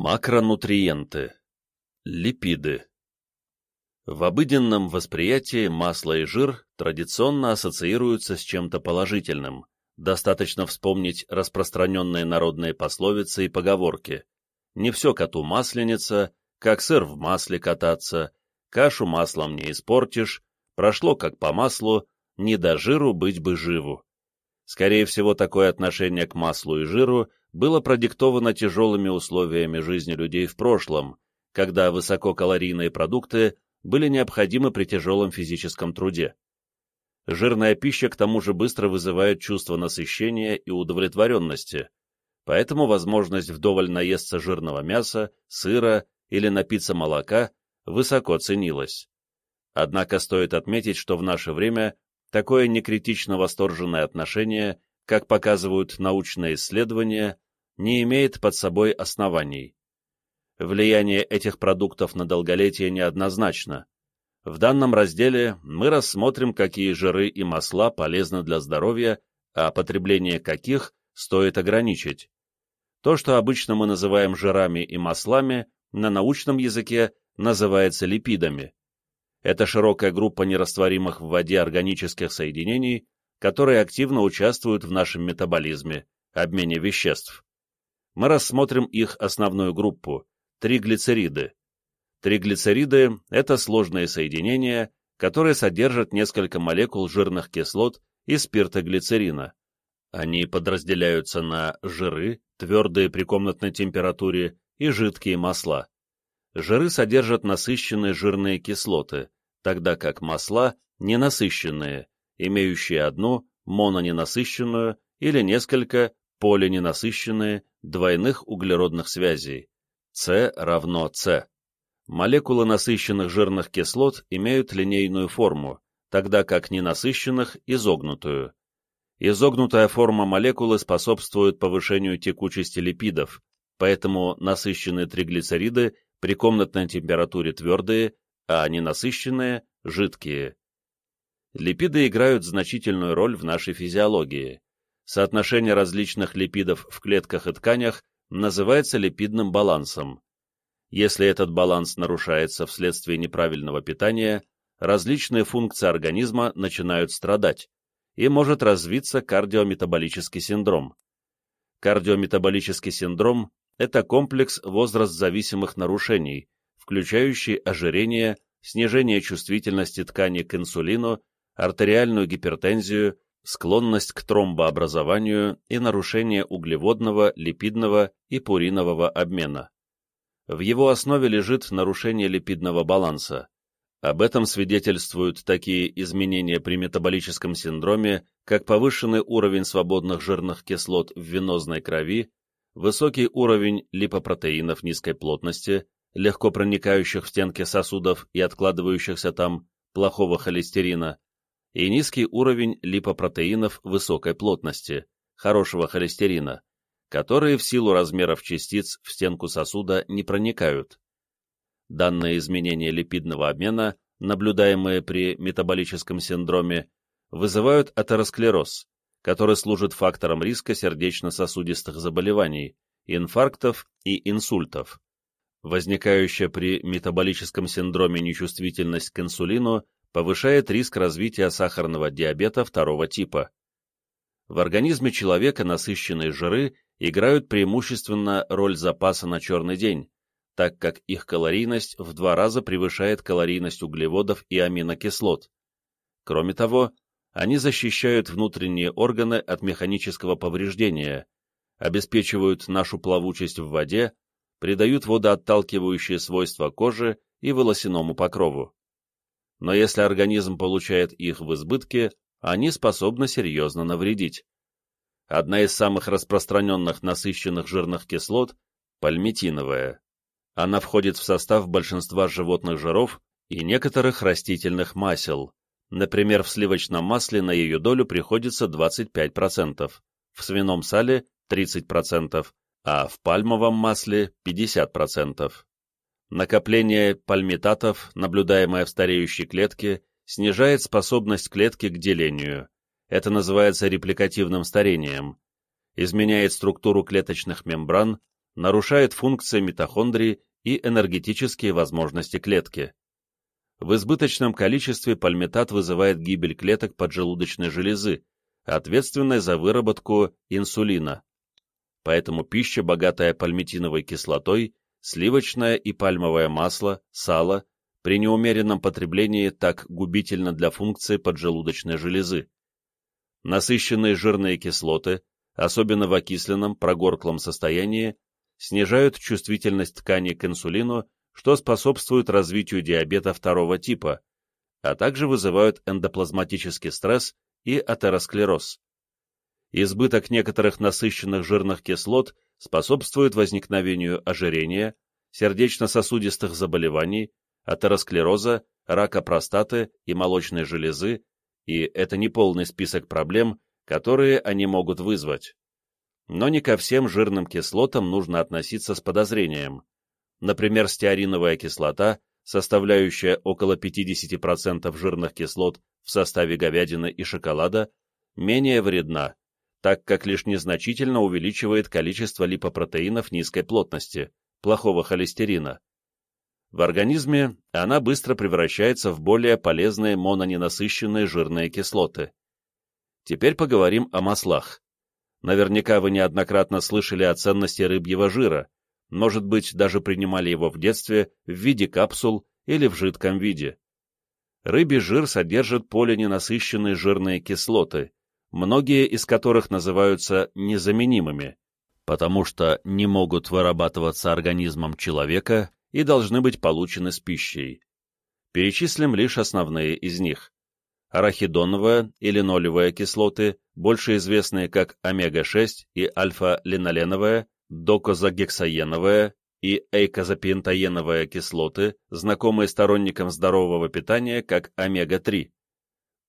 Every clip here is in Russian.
Макронутриенты. Липиды. В обыденном восприятии масло и жир традиционно ассоциируются с чем-то положительным. Достаточно вспомнить распространенные народные пословицы и поговорки. Не все коту масленица, как сыр в масле кататься, кашу маслом не испортишь, прошло как по маслу, не до жиру быть бы живу. Скорее всего, такое отношение к маслу и жиру было продиктовано тяжелыми условиями жизни людей в прошлом, когда высококалорийные продукты были необходимы при тяжелом физическом труде. Жирная пища к тому же быстро вызывает чувство насыщения и удовлетворенности, поэтому возможность вдоволь наесться жирного мяса, сыра или напиться молока высоко ценилась. Однако стоит отметить, что в наше время такое некритично восторженное отношение как показывают научные исследования, не имеет под собой оснований. Влияние этих продуктов на долголетие неоднозначно. В данном разделе мы рассмотрим, какие жиры и масла полезны для здоровья, а потребление каких стоит ограничить. То, что обычно мы называем жирами и маслами, на научном языке называется липидами. Это широкая группа нерастворимых в воде органических соединений, которые активно участвуют в нашем метаболизме, обмене веществ. Мы рассмотрим их основную группу – триглицериды. Триглицериды – это сложные соединения, которые содержат несколько молекул жирных кислот и спиртоглицерина. Они подразделяются на жиры, твердые при комнатной температуре, и жидкие масла. Жиры содержат насыщенные жирные кислоты, тогда как масла – ненасыщенные, имеющие одну мононенасыщенную или несколько полиненасыщенные двойных углеродных связей. С равно С. Молекулы насыщенных жирных кислот имеют линейную форму, тогда как ненасыщенных – изогнутую. Изогнутая форма молекулы способствует повышению текучести липидов, поэтому насыщенные триглицериды при комнатной температуре твердые, а ненасыщенные – жидкие. Липиды играют значительную роль в нашей физиологии. Соотношение различных липидов в клетках и тканях называется липидным балансом. Если этот баланс нарушается вследствие неправильного питания, различные функции организма начинают страдать, и может развиться кардиометаболический синдром. Кардиометаболический синдром – это комплекс возраст-зависимых нарушений, включающий ожирение, снижение чувствительности ткани к инсулину артериальную гипертензию, склонность к тромбообразованию и нарушение углеводного, липидного и пуринового обмена. В его основе лежит нарушение липидного баланса. Об этом свидетельствуют такие изменения при метаболическом синдроме, как повышенный уровень свободных жирных кислот в венозной крови, высокий уровень липопротеинов низкой плотности, легко проникающих в стенки сосудов и откладывающихся там, плохого холестерина, и низкий уровень липопротеинов высокой плотности, хорошего холестерина, которые в силу размеров частиц в стенку сосуда не проникают. Данные изменения липидного обмена, наблюдаемые при метаболическом синдроме, вызывают атеросклероз, который служит фактором риска сердечно-сосудистых заболеваний, инфарктов и инсультов. Возникающая при метаболическом синдроме нечувствительность к инсулину повышает риск развития сахарного диабета второго типа. В организме человека насыщенные жиры играют преимущественно роль запаса на черный день, так как их калорийность в два раза превышает калорийность углеводов и аминокислот. Кроме того, они защищают внутренние органы от механического повреждения, обеспечивают нашу плавучесть в воде, придают водоотталкивающие свойства коже и волосяному покрову но если организм получает их в избытке, они способны серьезно навредить. Одна из самых распространенных насыщенных жирных кислот – пальмитиновая. Она входит в состав большинства животных жиров и некоторых растительных масел. Например, в сливочном масле на ее долю приходится 25%, в свином сале – 30%, а в пальмовом масле – 50%. Накопление пальмитатов, наблюдаемое в стареющей клетке, снижает способность клетки к делению. Это называется репликативным старением. Изменяет структуру клеточных мембран, нарушает функции митохондрий и энергетические возможности клетки. В избыточном количестве пальмитат вызывает гибель клеток поджелудочной железы, ответственной за выработку инсулина. Поэтому пища, богатая пальмитиновой кислотой, сливочное и пальмовое масло, сало, при неумеренном потреблении так губительно для функции поджелудочной железы. Насыщенные жирные кислоты, особенно в окисленном, прогорклом состоянии, снижают чувствительность ткани к инсулину что способствует развитию диабета второго типа, а также вызывают эндоплазматический стресс и атеросклероз. Избыток некоторых насыщенных жирных кислот способствует возникновению ожирения, сердечно-сосудистых заболеваний, атеросклероза, рака простаты и молочной железы, и это не полный список проблем, которые они могут вызвать. Но не ко всем жирным кислотам нужно относиться с подозрением. Например, стеариновая кислота, составляющая около 50% жирных кислот в составе говядины и шоколада, менее вредна, так как лишь незначительно увеличивает количество липопротеинов низкой плотности, плохого холестерина. В организме она быстро превращается в более полезные мононенасыщенные жирные кислоты. Теперь поговорим о маслах. Наверняка вы неоднократно слышали о ценности рыбьего жира, может быть, даже принимали его в детстве в виде капсул или в жидком виде. Рыбий жир содержит полиненасыщенные жирные кислоты, многие из которых называются незаменимыми, потому что не могут вырабатываться организмом человека и должны быть получены с пищей. Перечислим лишь основные из них. Арахидоновая или нолевая кислоты, больше известные как омега-6 и альфа-линоленовая, докозагексаеновая и эйкозапентаеновая кислоты, знакомые сторонникам здорового питания как омега-3.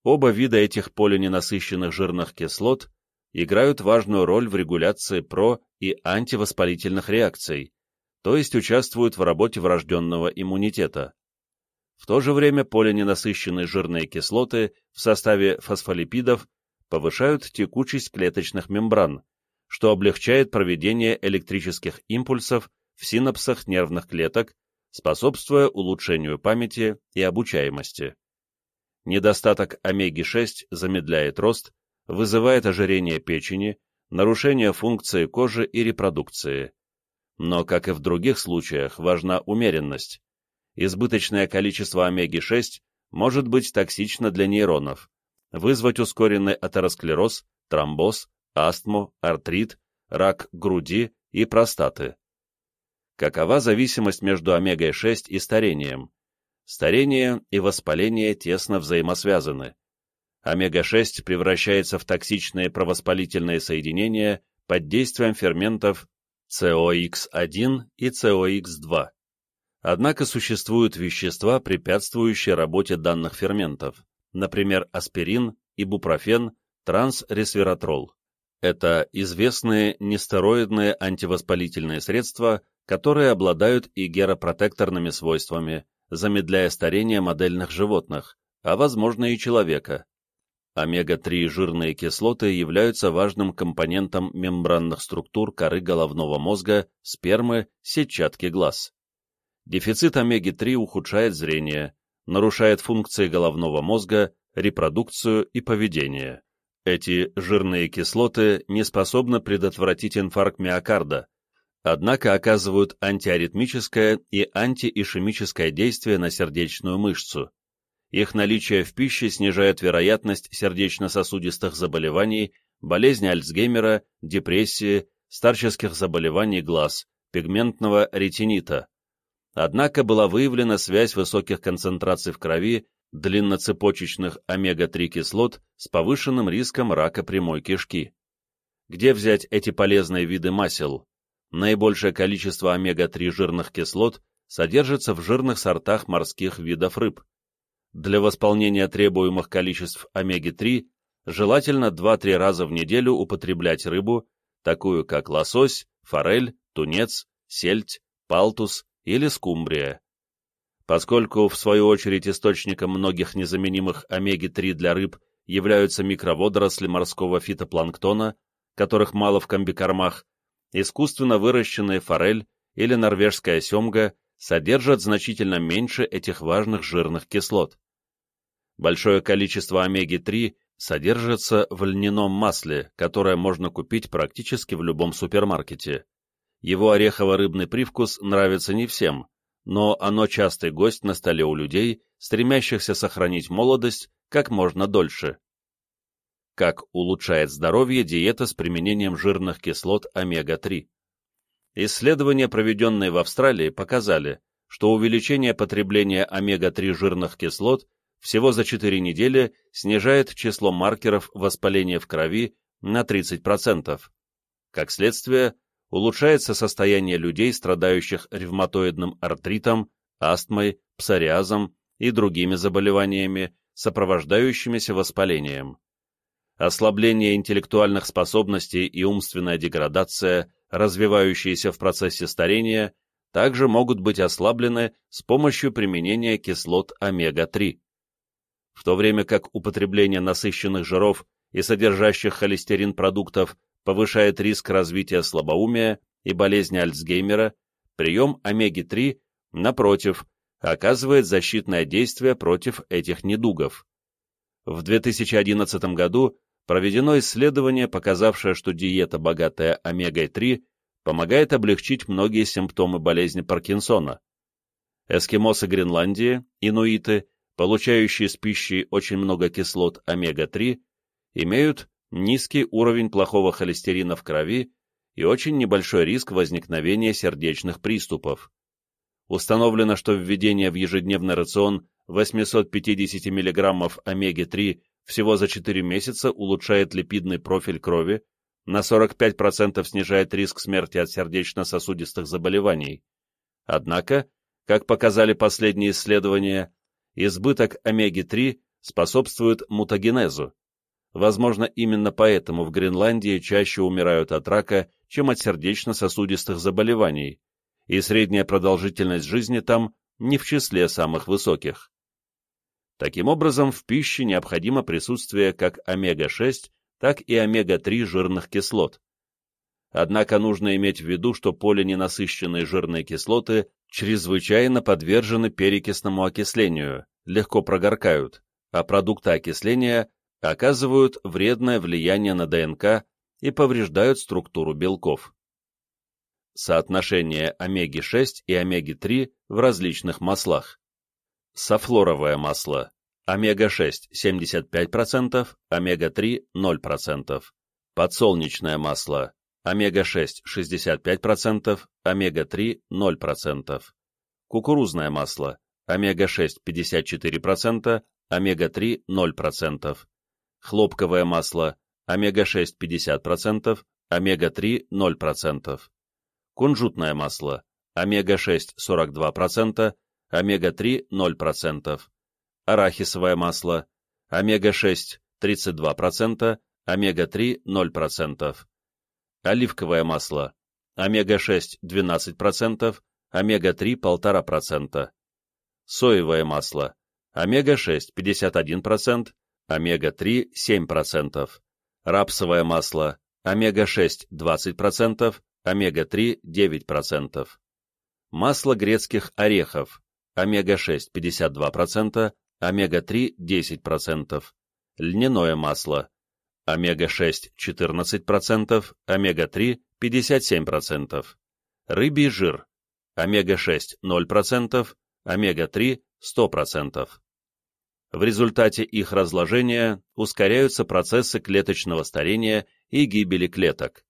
Оба вида этих полиненасыщенных жирных кислот играют важную роль в регуляции про- и антивоспалительных реакций, то есть участвуют в работе врожденного иммунитета. В то же время полиненасыщенные жирные кислоты в составе фосфолипидов повышают текучесть клеточных мембран, что облегчает проведение электрических импульсов в синапсах нервных клеток, способствуя улучшению памяти и обучаемости. Недостаток омеги-6 замедляет рост, вызывает ожирение печени, нарушение функции кожи и репродукции. Но, как и в других случаях, важна умеренность. Избыточное количество омеги-6 может быть токсично для нейронов, вызвать ускоренный атеросклероз, тромбоз, астму, артрит, рак груди и простаты. Какова зависимость между омегой-6 и старением? Старение и воспаление тесно взаимосвязаны. Омега-6 превращается в токсичные провоспалительные соединения под действием ферментов COX1 и COX2. Однако существуют вещества, препятствующие работе данных ферментов, например, аспирин, ибупрофен, трансресвератрол. Это известные нестероидные антивоспалительные средства, которые обладают и геропротекторными свойствами, замедляя старение модельных животных, а возможно и человека. Омега-3 жирные кислоты являются важным компонентом мембранных структур коры головного мозга, спермы, сетчатки глаз. Дефицит омеги-3 ухудшает зрение, нарушает функции головного мозга, репродукцию и поведение. Эти жирные кислоты не способны предотвратить инфаркт миокарда, однако оказывают антиаритмическое и антиишемическое действие на сердечную мышцу. Их наличие в пище снижает вероятность сердечно-сосудистых заболеваний, болезни Альцгеймера, депрессии, старческих заболеваний глаз, пигментного ретинита. Однако была выявлена связь высоких концентраций в крови длинноцепочечных омега-3 кислот с повышенным риском рака прямой кишки. Где взять эти полезные виды масел? Наибольшее количество омега-3 жирных кислот содержится в жирных сортах морских видов рыб. Для восполнения требуемых количеств омеги-3 желательно 2-3 раза в неделю употреблять рыбу, такую как лосось, форель, тунец, сельдь, палтус или скумбрия. Поскольку, в свою очередь, источником многих незаменимых омеги-3 для рыб являются микроводоросли морского фитопланктона, которых мало в комбикормах, искусственно выращенные форель или норвежская семга содержат значительно меньше этих важных жирных кислот. Большое количество омеги-3 содержится в льняном масле, которое можно купить практически в любом супермаркете. Его орехово-рыбный привкус нравится не всем, но оно частый гость на столе у людей, стремящихся сохранить молодость как можно дольше. Как улучшает здоровье диета с применением жирных кислот омега-3? Исследования, проведенные в Австралии, показали, что увеличение потребления омега-3 жирных кислот всего за 4 недели снижает число маркеров воспаления в крови на 30%. Как следствие, улучшается состояние людей, страдающих ревматоидным артритом, астмой, псориазом и другими заболеваниями, сопровождающимися воспалением. Ослабление интеллектуальных способностей и умственная деградация, развивающиеся в процессе старения, также могут быть ослаблены с помощью применения кислот омега-3 в то время как употребление насыщенных жиров и содержащих холестерин продуктов повышает риск развития слабоумия и болезни Альцгеймера, прием омеги-3, напротив, оказывает защитное действие против этих недугов. В 2011 году проведено исследование, показавшее, что диета, богатая омегой-3, помогает облегчить многие симптомы болезни Паркинсона. Эскимосы Гренландии, инуиты, получающие с пищей очень много кислот омега-3, имеют низкий уровень плохого холестерина в крови и очень небольшой риск возникновения сердечных приступов. Установлено, что введение в ежедневный рацион 850 мг омеги-3 всего за 4 месяца улучшает липидный профиль крови, на 45% снижает риск смерти от сердечно-сосудистых заболеваний. Однако, как показали последние исследования, избыток омеги-3 способствует мутагенезу. Возможно, именно поэтому в Гренландии чаще умирают от рака, чем от сердечно-сосудистых заболеваний, и средняя продолжительность жизни там не в числе самых высоких. Таким образом, в пище необходимо присутствие как омега-6, так и омега-3 жирных кислот. Однако нужно иметь в виду, что полиненасыщенные жирные кислоты чрезвычайно подвержены перекисному окислению, легко прогоркают, а продукты окисления оказывают вредное влияние на ДНК и повреждают структуру белков. Соотношение омеги-6 и омеги-3 в различных маслах. Софлоровое масло. Омега-6 75%, омега-3 0%. Подсолнечное масло омега-6 65%, омега-3 0%. Кукурузное масло, омега-6 54%, омега-3 0%. Хлопковое масло, омега-6 50%, омега-3 0%. Кунжутное масло, омега-6 42%, омега-3 0%. Арахисовое масло, омега-6 32%, омега-3 0% оливковое масло, омега-6 12%, омега-3 1,5%, соевое масло, омега-6 51%, омега-3 7%, рапсовое масло, омега-6 20%, омега-3 9%, масло грецких орехов, омега-6 52%, омега-3 10%, льняное масло, омега-6 14%, омега-3 57%, рыбий жир, омега-6 0%, омега-3 100%. В результате их разложения ускоряются процессы клеточного старения и гибели клеток.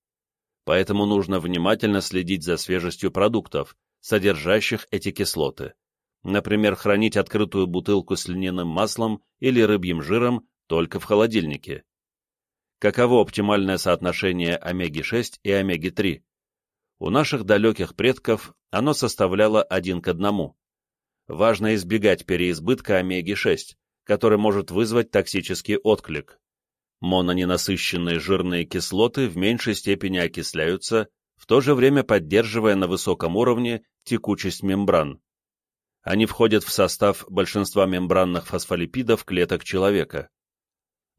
Поэтому нужно внимательно следить за свежестью продуктов, содержащих эти кислоты. Например, хранить открытую бутылку с льняным маслом или рыбьим жиром только в холодильнике каково оптимальное соотношение омеги-6 и омеги-3. У наших далеких предков оно составляло один к одному. Важно избегать переизбытка омеги-6, который может вызвать токсический отклик. Мононенасыщенные жирные кислоты в меньшей степени окисляются, в то же время поддерживая на высоком уровне текучесть мембран. Они входят в состав большинства мембранных фосфолипидов клеток человека.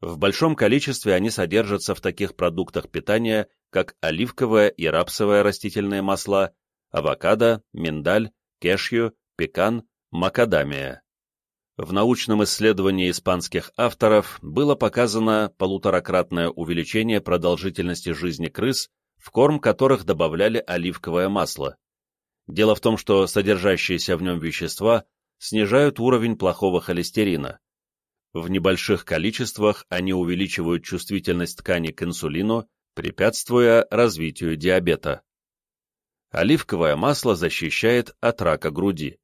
В большом количестве они содержатся в таких продуктах питания, как оливковое и рапсовое растительные масла, авокадо, миндаль, кешью, пекан, макадамия. В научном исследовании испанских авторов было показано полуторакратное увеличение продолжительности жизни крыс, в корм которых добавляли оливковое масло. Дело в том, что содержащиеся в нем вещества снижают уровень плохого холестерина. В небольших количествах они увеличивают чувствительность ткани к инсулину, препятствуя развитию диабета. Оливковое масло защищает от рака груди.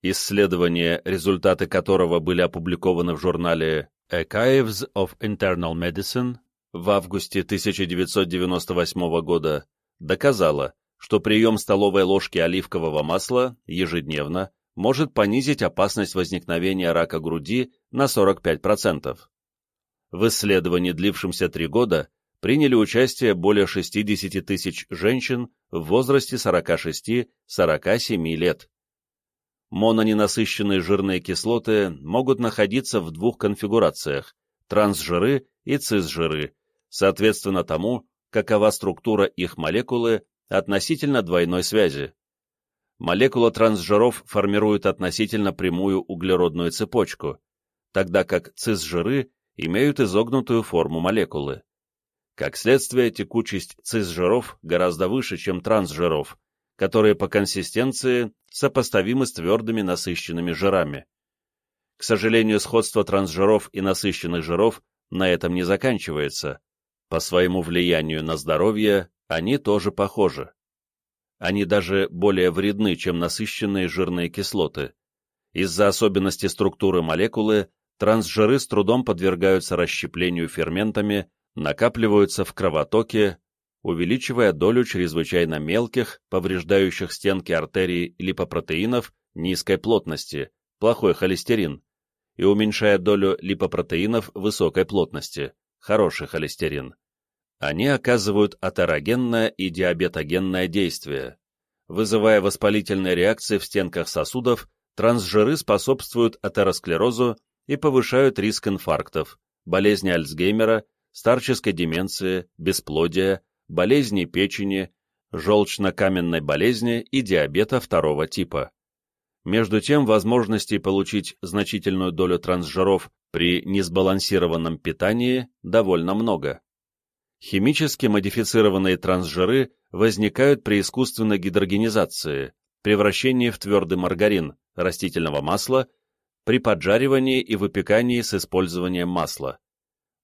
Исследование, результаты которого были опубликованы в журнале Archives of Internal Medicine в августе 1998 года, доказало, что прием столовой ложки оливкового масла ежедневно может понизить опасность возникновения рака груди на 45%. В исследовании, длившемся три года, приняли участие более 60 тысяч женщин в возрасте 46-47 лет. Мононенасыщенные жирные кислоты могут находиться в двух конфигурациях – трансжиры и цисжиры, соответственно тому, какова структура их молекулы относительно двойной связи молекула трансжиров формирует относительно прямую углеродную цепочку, тогда как цисжиры имеют изогнутую форму молекулы. Как следствие, текучесть цисжиров гораздо выше, чем трансжиров, которые по консистенции сопоставимы с твердыми насыщенными жирами. К сожалению, сходство трансжиров и насыщенных жиров на этом не заканчивается. По своему влиянию на здоровье они тоже похожи они даже более вредны, чем насыщенные жирные кислоты. Из-за особенностей структуры молекулы трансжиры с трудом подвергаются расщеплению ферментами, накапливаются в кровотоке, увеличивая долю чрезвычайно мелких, повреждающих стенки артерий липопротеинов низкой плотности, плохой холестерин, и уменьшая долю липопротеинов высокой плотности, хороший холестерин они оказывают атерогенное и диабетогенное действие. Вызывая воспалительные реакции в стенках сосудов, трансжиры способствуют атеросклерозу и повышают риск инфарктов, болезни Альцгеймера, старческой деменции, бесплодия, болезней печени, желчно-каменной болезни и диабета второго типа. Между тем, возможностей получить значительную долю трансжиров при несбалансированном питании довольно много. Химически модифицированные трансжиры возникают при искусственной гидрогенизации, превращении в твердый маргарин, растительного масла, при поджаривании и выпекании с использованием масла.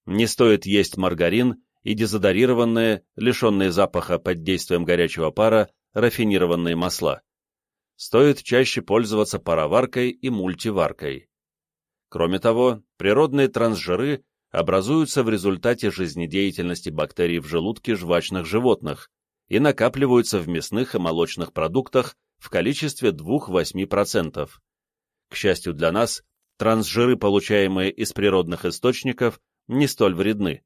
Не стоит есть маргарин и дезодорированные, лишенные запаха под действием горячего пара, рафинированные масла. Стоит чаще пользоваться пароваркой и мультиваркой. Кроме того, природные трансжиры образуются в результате жизнедеятельности бактерий в желудке жвачных животных и накапливаются в мясных и молочных продуктах в количестве 2-8%. К счастью для нас, трансжиры, получаемые из природных источников, не столь вредны.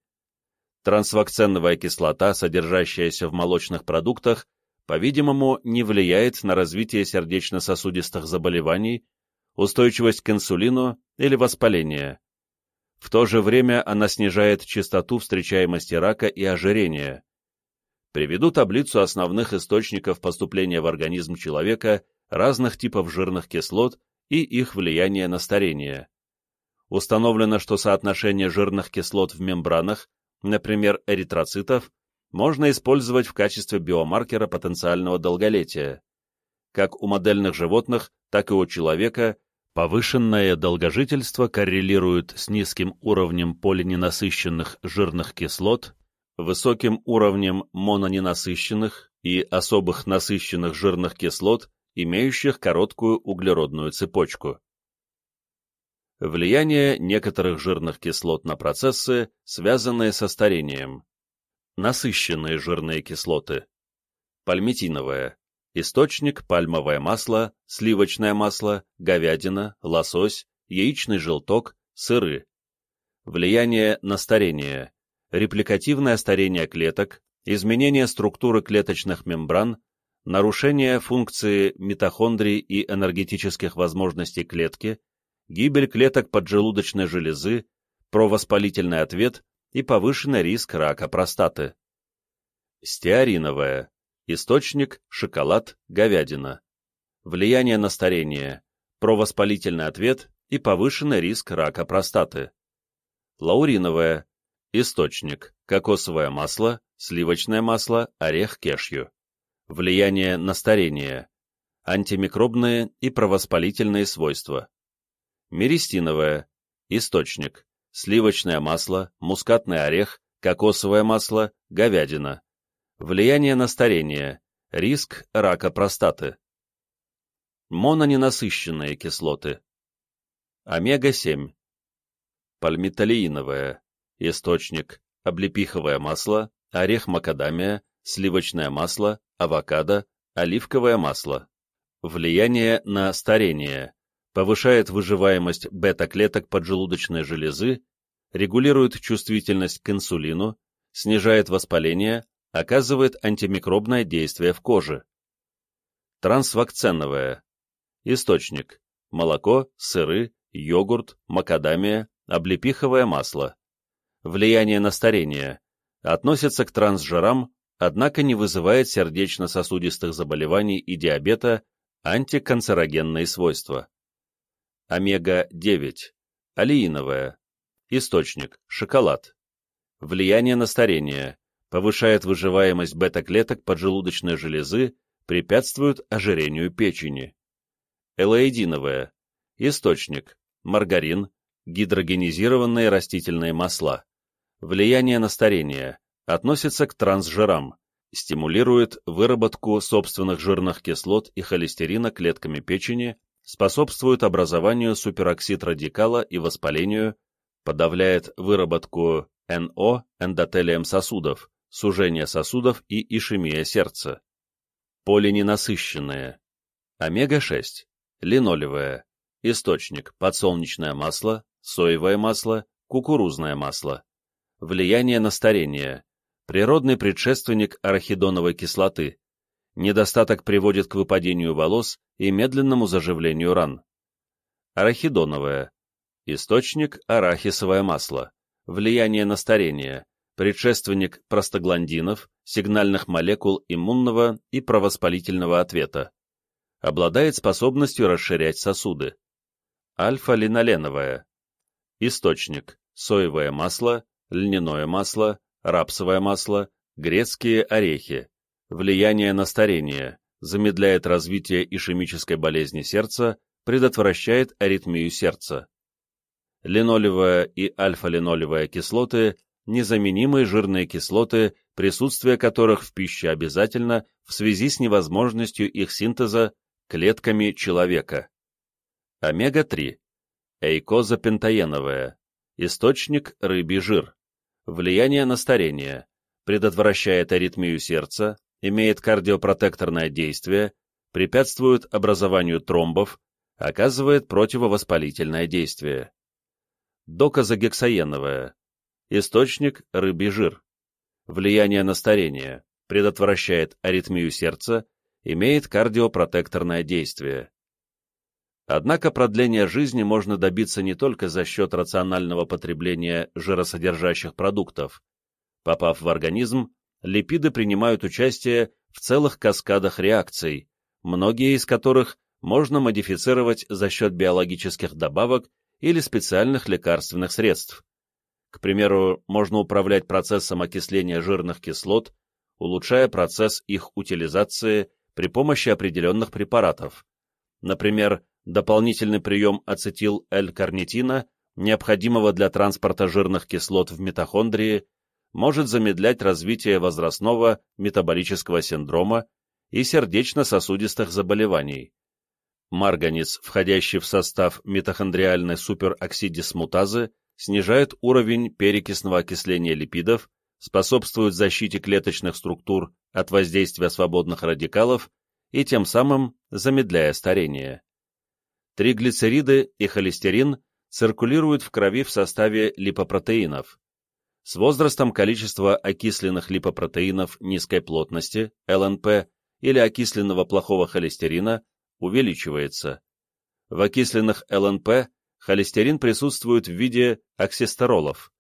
Трансвакценовая кислота, содержащаяся в молочных продуктах, по-видимому, не влияет на развитие сердечно-сосудистых заболеваний, устойчивость к инсулину или воспаление. В то же время она снижает частоту встречаемости рака и ожирения. Приведу таблицу основных источников поступления в организм человека разных типов жирных кислот и их влияние на старение. Установлено, что соотношение жирных кислот в мембранах, например, эритроцитов, можно использовать в качестве биомаркера потенциального долголетия. Как у модельных животных, так и у человека Повышенное долгожительство коррелирует с низким уровнем полиненасыщенных жирных кислот, высоким уровнем мононенасыщенных и особых насыщенных жирных кислот, имеющих короткую углеродную цепочку. Влияние некоторых жирных кислот на процессы, связанные со старением. Насыщенные жирные кислоты. Пальмитиновая, Источник – пальмовое масло, сливочное масло, говядина, лосось, яичный желток, сыры. Влияние на старение. Репликативное старение клеток, изменение структуры клеточных мембран, нарушение функции митохондрий и энергетических возможностей клетки, гибель клеток поджелудочной железы, провоспалительный ответ и повышенный риск рака простаты. Стеариновая. Источник – шоколад, говядина. Влияние на старение, провоспалительный ответ и повышенный риск рака простаты. Лауриновая. Источник – кокосовое масло, сливочное масло, орех кешью. Влияние на старение, антимикробные и провоспалительные свойства. Миристиновая. Источник – сливочное масло, мускатный орех, кокосовое масло, говядина. Влияние на старение, риск рака простаты. Мононенасыщенные кислоты. Омега-7. Пальмитолеиновая. Источник – облепиховое масло, орех макадамия, сливочное масло, авокадо, оливковое масло. Влияние на старение. Повышает выживаемость бета-клеток поджелудочной железы, регулирует чувствительность к инсулину, снижает воспаление, оказывает антимикробное действие в коже. Трансвакценовая. Источник. Молоко, сыры, йогурт, макадамия, облепиховое масло. Влияние на старение. Относится к трансжирам, однако не вызывает сердечно-сосудистых заболеваний и диабета, антиканцерогенные свойства. Омега-9. Алииновая. Источник. Шоколад. Влияние на старение. Повышает выживаемость бета-клеток поджелудочной железы, препятствует ожирению печени. Элоидиновая. Источник. Маргарин. Гидрогенизированные растительные масла. Влияние на старение. Относится к трансжирам. Стимулирует выработку собственных жирных кислот и холестерина клетками печени, способствует образованию супероксид-радикала и воспалению, подавляет выработку НО эндотелием сосудов, сужение сосудов и ишемия сердца. Полиненасыщенные. Омега-6 линолевое, источник – подсолнечное масло, соевое масло, кукурузное масло. Влияние на старение, природный предшественник арахидоновой кислоты. Недостаток приводит к выпадению волос и медленному заживлению ран. Арахидоновое, источник – арахисовое масло. Влияние на старение, предшественник простагландинов, сигнальных молекул иммунного и провоспалительного ответа обладает способностью расширять сосуды. Альфа-линоленовая. Источник. Соевое масло, льняное масло, рапсовое масло, грецкие орехи. Влияние на старение. Замедляет развитие ишемической болезни сердца, предотвращает аритмию сердца. Линолевая и альфа-линолевая кислоты – незаменимые жирные кислоты, присутствие которых в пище обязательно в связи с невозможностью их синтеза клетками человека. Омега-3. Эйкозапентаеновая. Источник – рыбий жир. Влияние на старение. Предотвращает аритмию сердца, имеет кардиопротекторное действие, препятствует образованию тромбов, оказывает противовоспалительное действие. Доказогексаеновая. Источник – рыбий жир. Влияние на старение. Предотвращает аритмию сердца, имеет кардиопротекторное действие. Однако продление жизни можно добиться не только за счет рационального потребления жиросодержащих продуктов. Попав в организм, липиды принимают участие в целых каскадах реакций, многие из которых можно модифицировать за счет биологических добавок или специальных лекарственных средств. К примеру, можно управлять процессом окисления жирных кислот, улучшая процесс их утилизации при помощи определенных препаратов. Например, дополнительный прием ацетил-L-карнитина, необходимого для транспорта жирных кислот в митохондрии, может замедлять развитие возрастного метаболического синдрома и сердечно-сосудистых заболеваний. Марганец, входящий в состав митохондриальной супероксидисмутазы, снижает уровень перекисного окисления липидов, способствует защите клеточных структур от воздействия свободных радикалов и тем самым замедляя старение. Триглицериды и холестерин циркулируют в крови в составе липопротеинов. С возрастом количество окисленных липопротеинов низкой плотности, ЛНП, или окисленного плохого холестерина увеличивается. В окисленных ЛНП холестерин присутствует в виде оксистеролов.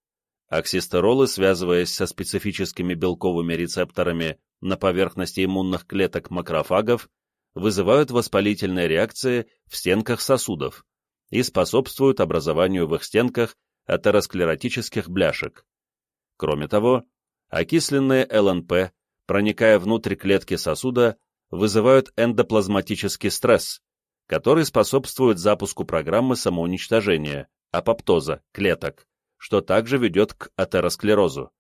Оксистеролы, связываясь со специфическими белковыми рецепторами на поверхности иммунных клеток макрофагов, вызывают воспалительные реакции в стенках сосудов и способствуют образованию в их стенках атеросклеротических бляшек. Кроме того, окисленные ЛНП, проникая внутрь клетки сосуда, вызывают эндоплазматический стресс, который способствует запуску программы самоуничтожения, апоптоза, клеток, что также ведет к атеросклерозу.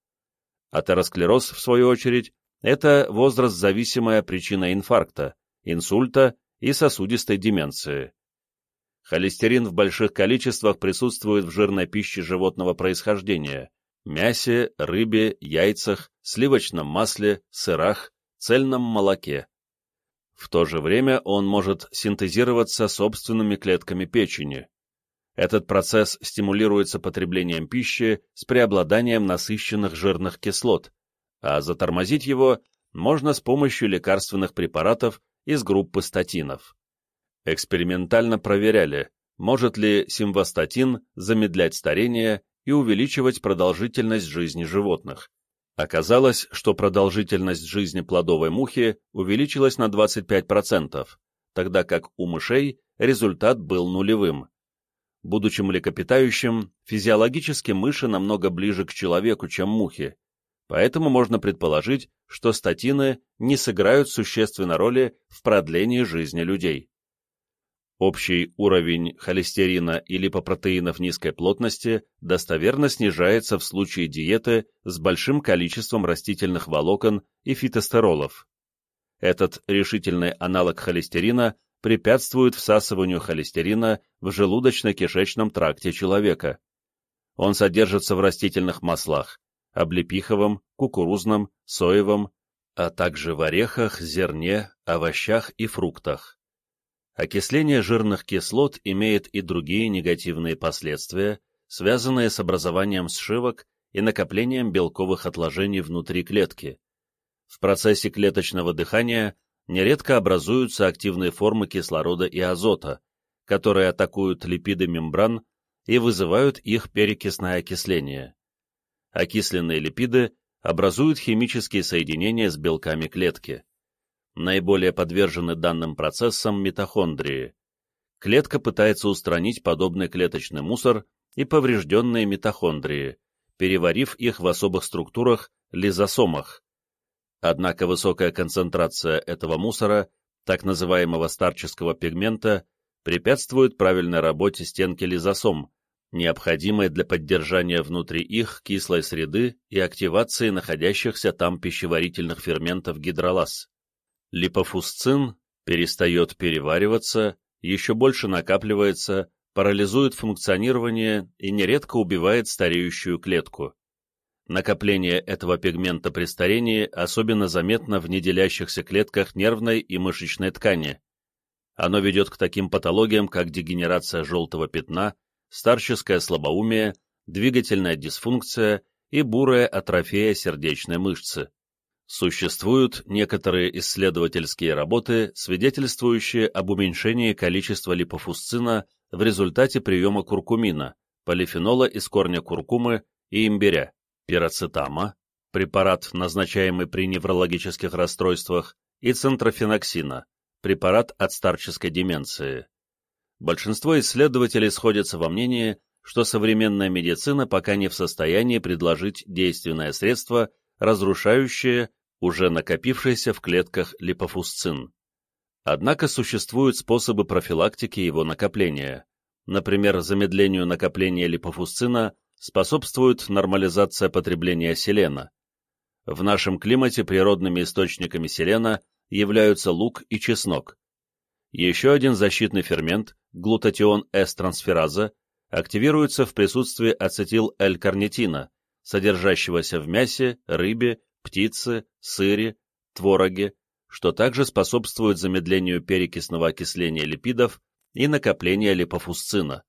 Атеросклероз, в свою очередь, это возраст-зависимая причина инфаркта, инсульта и сосудистой деменции. Холестерин в больших количествах присутствует в жирной пище животного происхождения – мясе, рыбе, яйцах, сливочном масле, сырах, цельном молоке. В то же время он может синтезироваться собственными клетками печени. Этот процесс стимулируется потреблением пищи с преобладанием насыщенных жирных кислот, а затормозить его можно с помощью лекарственных препаратов из группы статинов экспериментально проверяли, может ли симвастатин замедлять старение и увеличивать продолжительность жизни животных. Оказалось, что продолжительность жизни плодовой мухи увеличилась на 25%, тогда как у мышей результат был нулевым. Будучи млекопитающим, физиологически мыши намного ближе к человеку, чем мухи, поэтому можно предположить, что статины не сыграют существенной роли в продлении жизни людей. Общий уровень холестерина и липопротеинов низкой плотности достоверно снижается в случае диеты с большим количеством растительных волокон и фитостеролов. Этот решительный аналог холестерина препятствует всасыванию холестерина в желудочно-кишечном тракте человека. Он содержится в растительных маслах – облепиховом, кукурузном, соевом, а также в орехах, зерне, овощах и фруктах. Окисление жирных кислот имеет и другие негативные последствия, связанные с образованием сшивок и накоплением белковых отложений внутри клетки. В процессе клеточного дыхания нередко образуются активные формы кислорода и азота, которые атакуют липиды мембран и вызывают их перекисное окисление. Окисленные липиды образуют химические соединения с белками клетки наиболее подвержены данным процессам митохондрии. Клетка пытается устранить подобный клеточный мусор и поврежденные митохондрии, переварив их в особых структурах лизосомах. Однако высокая концентрация этого мусора, так называемого старческого пигмента, препятствует правильной работе стенки лизосом, необходимой для поддержания внутри их кислой среды и активации находящихся там пищеварительных ферментов гидролаз липофусцин перестает перевариваться, еще больше накапливается, парализует функционирование и нередко убивает стареющую клетку. Накопление этого пигмента при старении особенно заметно в неделящихся клетках нервной и мышечной ткани. Оно ведет к таким патологиям, как дегенерация желтого пятна, старческое слабоумие, двигательная дисфункция и бурая атрофия сердечной мышцы. Существуют некоторые исследовательские работы, свидетельствующие об уменьшении количества липофусцина в результате приема куркумина, полифенола из корня куркумы и имбиря, пироцетама, препарат, назначаемый при неврологических расстройствах, и центрофеноксина, препарат от старческой деменции. Большинство исследователей сходятся во мнении, что современная медицина пока не в состоянии предложить действенное средство, разрушающее уже накопившийся в клетках липофусцин. Однако существуют способы профилактики его накопления. Например, замедлению накопления липофусцина способствует нормализация потребления селена. В нашем климате природными источниками селена являются лук и чеснок. Еще один защитный фермент, глутатион С-трансфераза, активируется в присутствии ацетил-Л-карнитина, содержащегося в мясе, рыбе, птице, сыре, твороге, что также способствует замедлению перекисного окисления липидов и накопления липофусцина.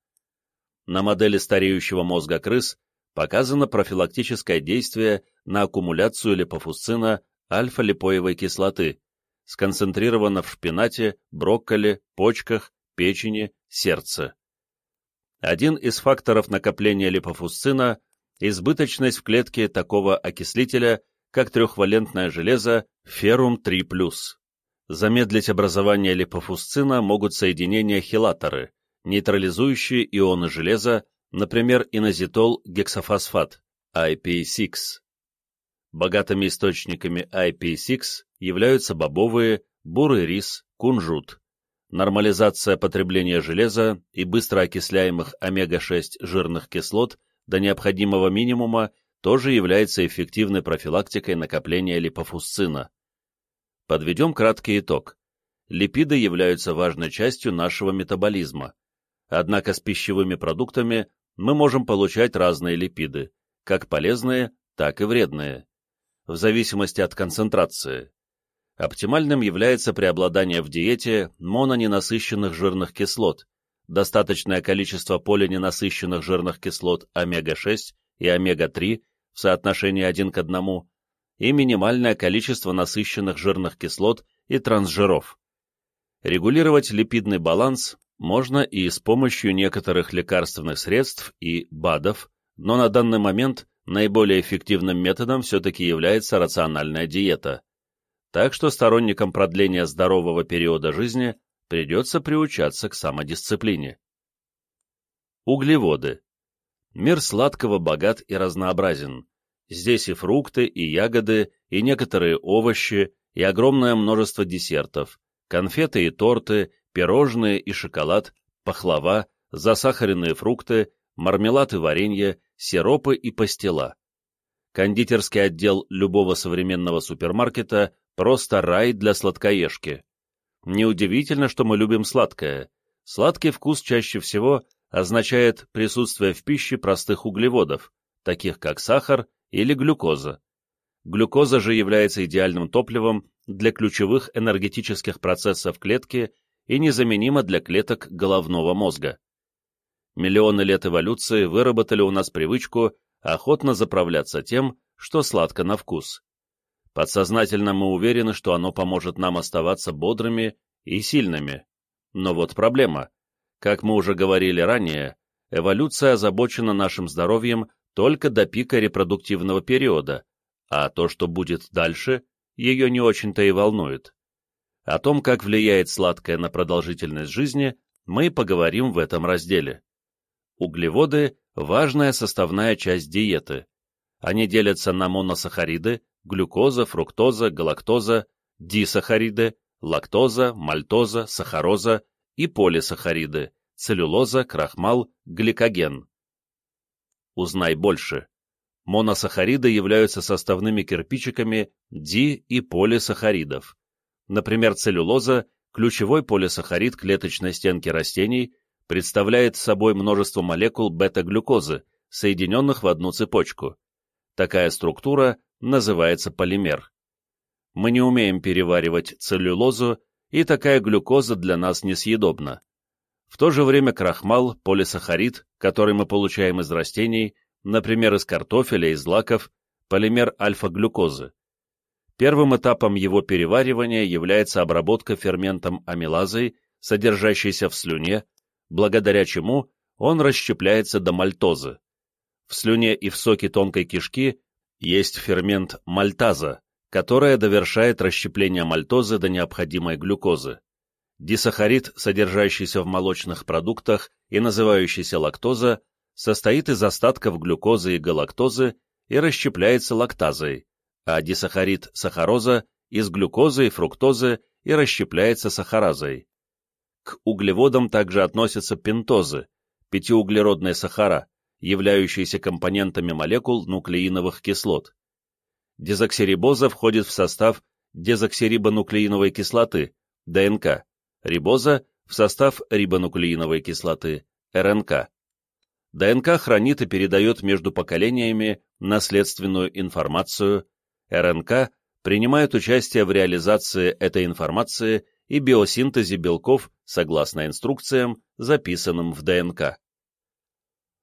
На модели стареющего мозга крыс показано профилактическое действие на аккумуляцию липофусцина альфа-липоевой кислоты, сконцентрировано в шпинате, брокколи, почках, печени, сердце. Один из факторов накопления липофусцина – избыточность в клетке такого окислителя, как трехвалентное железо феррум-3+. Замедлить образование липофусцина могут соединения хелаторы, нейтрализующие ионы железа, например, инозитол-гексофосфат, IP6. Богатыми источниками IP6 являются бобовые, бурый рис, кунжут. Нормализация потребления железа и быстро окисляемых омега-6 жирных кислот до необходимого минимума тоже является эффективной профилактикой накопления липофусцина. Подведем краткий итог. Липиды являются важной частью нашего метаболизма. Однако с пищевыми продуктами мы можем получать разные липиды, как полезные, так и вредные, в зависимости от концентрации. Оптимальным является преобладание в диете мононенасыщенных жирных кислот, достаточное количество полиненасыщенных жирных кислот омега-6 и омега-3 в соотношении 1 к 1 и минимальное количество насыщенных жирных кислот и трансжиров. Регулировать липидный баланс можно и с помощью некоторых лекарственных средств и БАДов, но на данный момент наиболее эффективным методом все-таки является рациональная диета так что сторонникам продления здорового периода жизни придется приучаться к самодисциплине. Углеводы. Мир сладкого богат и разнообразен. Здесь и фрукты, и ягоды, и некоторые овощи, и огромное множество десертов, конфеты и торты, пирожные и шоколад, пахлава, засахаренные фрукты, мармелад и варенье, сиропы и пастила. Кондитерский отдел любого современного супермаркета Просто рай для сладкоежки. Неудивительно, что мы любим сладкое. Сладкий вкус чаще всего означает присутствие в пище простых углеводов, таких как сахар или глюкоза. Глюкоза же является идеальным топливом для ключевых энергетических процессов клетки и незаменима для клеток головного мозга. Миллионы лет эволюции выработали у нас привычку охотно заправляться тем, что сладко на вкус. Подсознательно мы уверены, что оно поможет нам оставаться бодрыми и сильными. Но вот проблема. Как мы уже говорили ранее, эволюция озабочена нашим здоровьем только до пика репродуктивного периода, а то, что будет дальше, ее не очень-то и волнует. О том, как влияет сладкое на продолжительность жизни, мы поговорим в этом разделе. Углеводы – важная составная часть диеты. Они делятся на моносахариды, глюкоза, фруктоза, галактоза, дисахариды, лактоза, мальтоза, сахароза и полисахариды, целлюлоза, крахмал, гликоген. Узнай больше. Моносахариды являются составными кирпичиками ди- и полисахаридов. Например, целлюлоза, ключевой полисахарид клеточной стенки растений, представляет собой множество молекул бета-глюкозы, соединенных в одну цепочку. Такая структура называется полимер. Мы не умеем переваривать целлюлозу, и такая глюкоза для нас несъедобна. В то же время крахмал, полисахарид, который мы получаем из растений, например, из картофеля, из злаков, полимер альфа-глюкозы. Первым этапом его переваривания является обработка ферментом амилазой, содержащейся в слюне, благодаря чему он расщепляется до мальтозы. В слюне и в соке тонкой кишки есть фермент мальтаза, которая довершает расщепление мальтозы до необходимой глюкозы. Дисахарид, содержащийся в молочных продуктах и называющийся лактоза, состоит из остатков глюкозы и галактозы и расщепляется лактазой, а дисахарид сахароза из глюкозы и фруктозы и расщепляется сахаразой. К углеводам также относятся пентозы, пятиуглеродные сахара, являющиеся компонентами молекул нуклеиновых кислот. Дезоксирибоза входит в состав дезоксирибонуклеиновой кислоты, ДНК, рибоза в состав рибонуклеиновой кислоты, РНК. ДНК хранит и передает между поколениями наследственную информацию, РНК принимает участие в реализации этой информации и биосинтезе белков согласно инструкциям, записанным в ДНК.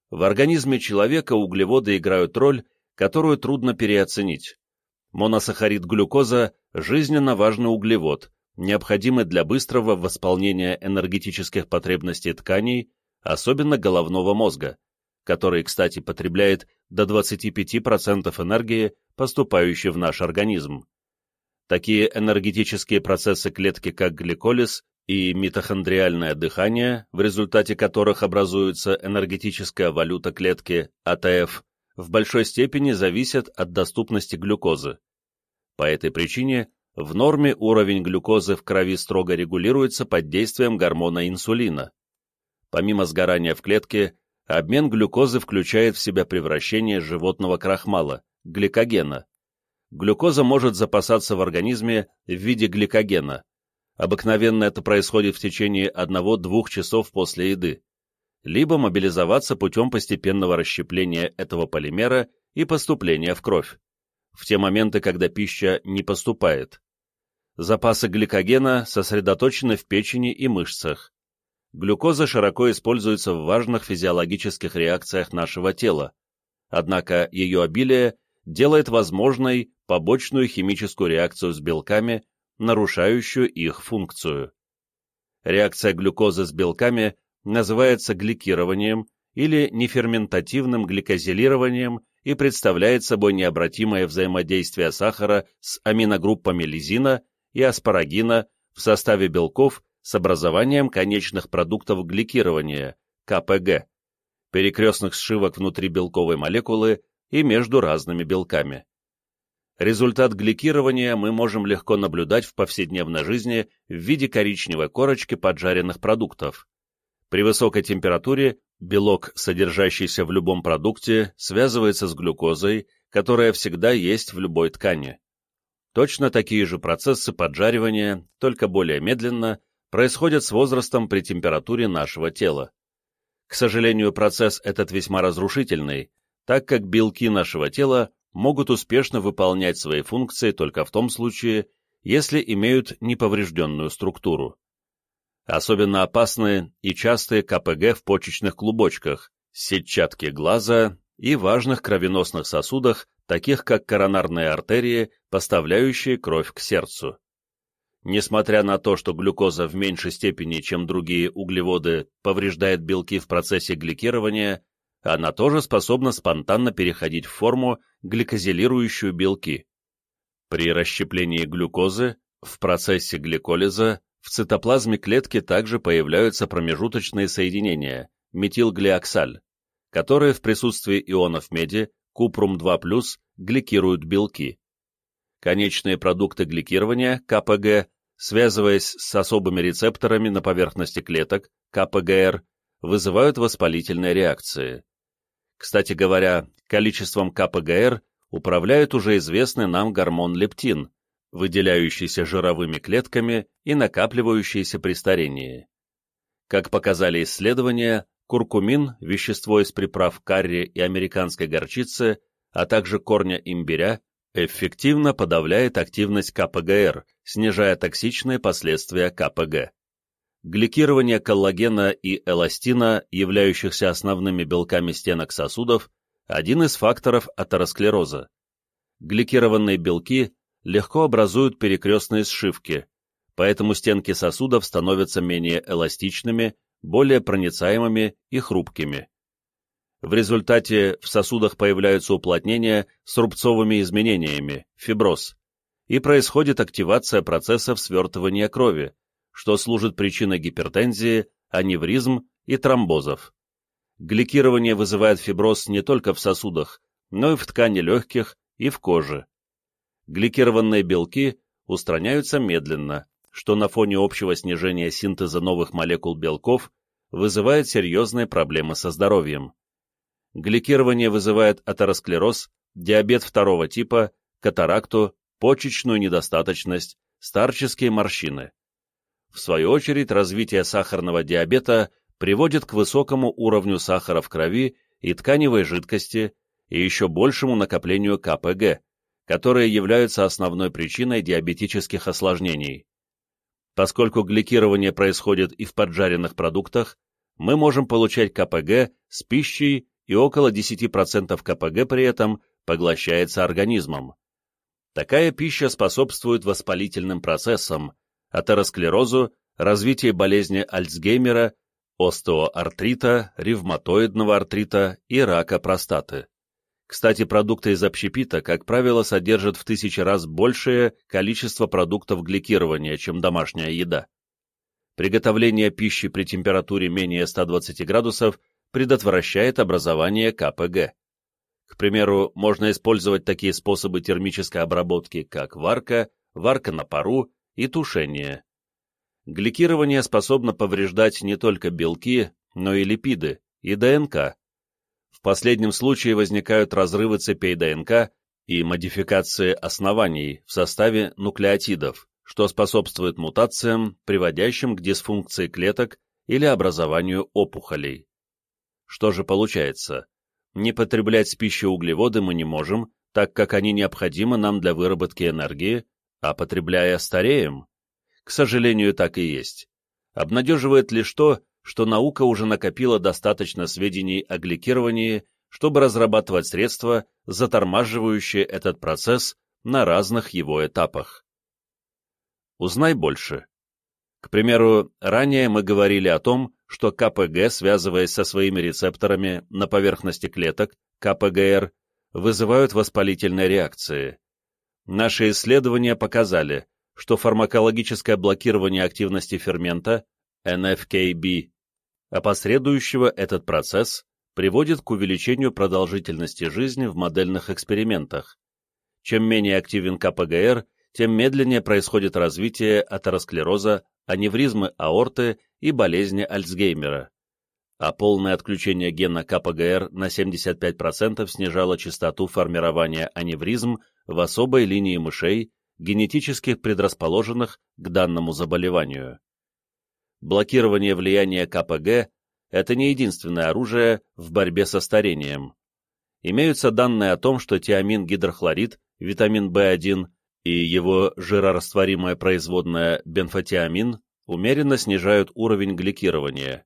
В организме человека углеводы играют роль, которую трудно переоценить. Моносахарид глюкоза – жизненно важный углевод, необходимый для быстрого восполнения энергетических потребностей тканей, особенно головного мозга, который, кстати, потребляет до 25% энергии, поступающей в наш организм. Такие энергетические процессы клетки, как гликолиз и митохондриальное дыхание, в результате которых образуется энергетическая валюта клетки АТФ, в большой степени зависят от доступности глюкозы. По этой причине в норме уровень глюкозы в крови строго регулируется под действием гормона инсулина. Помимо сгорания в клетке, обмен глюкозы включает в себя превращение животного крахмала, гликогена. Глюкоза может запасаться в организме в виде гликогена. Обыкновенно это происходит в течение 1-2 часов после еды. Либо мобилизоваться путем постепенного расщепления этого полимера и поступления в кровь в те моменты, когда пища не поступает. Запасы гликогена сосредоточены в печени и мышцах. Глюкоза широко используется в важных физиологических реакциях нашего тела, однако ее обилие делает возможной побочную химическую реакцию с белками, нарушающую их функцию. Реакция глюкозы с белками называется гликированием или неферментативным гликозилированием и представляет собой необратимое взаимодействие сахара с аминогруппами лизина и аспарагина в составе белков с образованием конечных продуктов гликирования, КПГ, перекрестных сшивок внутри белковой молекулы и между разными белками. Результат гликирования мы можем легко наблюдать в повседневной жизни в виде коричневой корочки поджаренных продуктов. При высокой температуре белок, содержащийся в любом продукте, связывается с глюкозой, которая всегда есть в любой ткани. Точно такие же процессы поджаривания, только более медленно, происходят с возрастом при температуре нашего тела. К сожалению, процесс этот весьма разрушительный, так как белки нашего тела могут успешно выполнять свои функции только в том случае, если имеют неповрежденную структуру. Особенно опасны и частые КПГ в почечных клубочках, сетчатке глаза и важных кровеносных сосудах, таких как коронарные артерии, поставляющие кровь к сердцу. Несмотря на то, что глюкоза в меньшей степени, чем другие углеводы, повреждает белки в процессе гликирования, она тоже способна спонтанно переходить в форму, гликозилирующую белки. При расщеплении глюкозы в процессе гликолиза в цитоплазме клетки также появляются промежуточные соединения, метилглиоксаль, которые в присутствии ионов меди, купрум-2+, гликируют белки. Конечные продукты гликирования, КПГ, связываясь с особыми рецепторами на поверхности клеток, КПГР, вызывают воспалительные реакции. Кстати говоря, количеством КПГР управляет уже известный нам гормон лептин, выделяющийся жировыми клетками и накапливающийся при старении. Как показали исследования, куркумин, вещество из приправ карри и американской горчицы, а также корня имбиря, эффективно подавляет активность КПГР, снижая токсичные последствия КПГ. Гликирование коллагена и эластина, являющихся основными белками стенок сосудов, один из факторов атеросклероза. Гликированные белки легко образуют перекрестные сшивки, поэтому стенки сосудов становятся менее эластичными, более проницаемыми и хрупкими. В результате в сосудах появляются уплотнения с рубцовыми изменениями, фиброз, и происходит активация процессов свертывания крови, что служит причиной гипертензии, аневризм и тромбозов. Гликирование вызывает фиброз не только в сосудах, но и в ткани легких и в коже гликированные белки устраняются медленно, что на фоне общего снижения синтеза новых молекул белков вызывает серьезные проблемы со здоровьем. Гликирование вызывает атеросклероз, диабет второго типа, катаракту, почечную недостаточность, старческие морщины. В свою очередь, развитие сахарного диабета приводит к высокому уровню сахара в крови и тканевой жидкости и еще большему накоплению КПГ, которые являются основной причиной диабетических осложнений. Поскольку гликирование происходит и в поджаренных продуктах, мы можем получать КПГ с пищей и около 10% КПГ при этом поглощается организмом. Такая пища способствует воспалительным процессам, атеросклерозу, развитию болезни Альцгеймера, остеоартрита, ревматоидного артрита и рака простаты. Кстати, продукты из общепита, как правило, содержат в тысячи раз большее количество продуктов гликирования, чем домашняя еда. Приготовление пищи при температуре менее 120 градусов предотвращает образование КПГ. К примеру, можно использовать такие способы термической обработки, как варка, варка на пару и тушение. Гликирование способно повреждать не только белки, но и липиды, и ДНК. В последнем случае возникают разрывы цепей ДНК и модификации оснований в составе нуклеотидов, что способствует мутациям, приводящим к дисфункции клеток или образованию опухолей. Что же получается? Не потреблять с пищей углеводы мы не можем, так как они необходимы нам для выработки энергии, а потребляя стареем. К сожалению, так и есть. Обнадеживает лишь то, что наука уже накопила достаточно сведений о гликировании, чтобы разрабатывать средства, затормаживающие этот процесс на разных его этапах. Узнай больше. К примеру, ранее мы говорили о том, что КПГ, связываясь со своими рецепторами на поверхности клеток, КПГР, вызывают воспалительные реакции. Наши исследования показали, что фармакологическое блокирование активности фермента NFKB, опосредующего этот процесс, приводит к увеличению продолжительности жизни в модельных экспериментах. Чем менее активен КПГР, тем медленнее происходит развитие атеросклероза, аневризмы аорты и болезни Альцгеймера. А полное отключение гена КПГР на 75% снижало частоту формирования аневризм в особой линии мышей, генетически предрасположенных к данному заболеванию. Блокирование влияния КПГ – это не единственное оружие в борьбе со старением. Имеются данные о том, что тиамин-гидрохлорид, витамин В1 и его жирорастворимая производная бенфотиамин умеренно снижают уровень гликирования.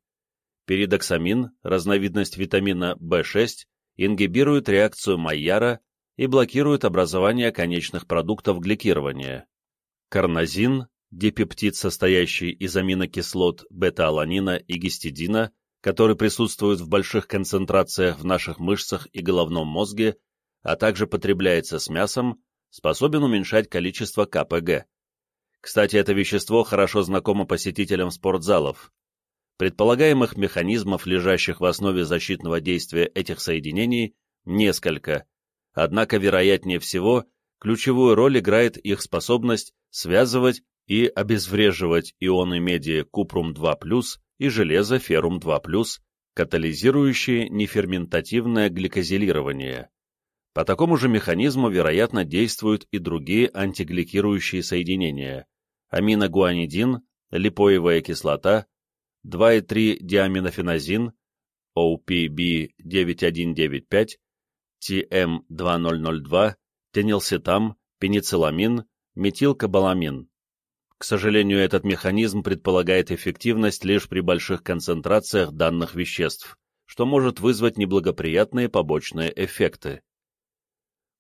Перидоксамин, разновидность витамина В6, ингибирует реакцию Майяра и блокирует образование конечных продуктов гликирования. Карнозин, дипептид, состоящий из аминокислот бета-аланина и гистидина, который присутствует в больших концентрациях в наших мышцах и головном мозге, а также потребляется с мясом, способен уменьшать количество КПГ. Кстати, это вещество хорошо знакомо посетителям спортзалов. Предполагаемых механизмов, лежащих в основе защитного действия этих соединений, несколько, однако, вероятнее всего, ключевую роль играет их способность связывать и обезвреживать ионы меди купрум-2+, и железо феррум-2+, катализирующие неферментативное гликозилирование. По такому же механизму, вероятно, действуют и другие антигликирующие соединения – аминогуанидин, липоевая кислота, 2,3-диаминофеназин, OPB9195, TM2002, тенилсетам, пеницилламин, метилкобаламин. К сожалению, этот механизм предполагает эффективность лишь при больших концентрациях данных веществ, что может вызвать неблагоприятные побочные эффекты.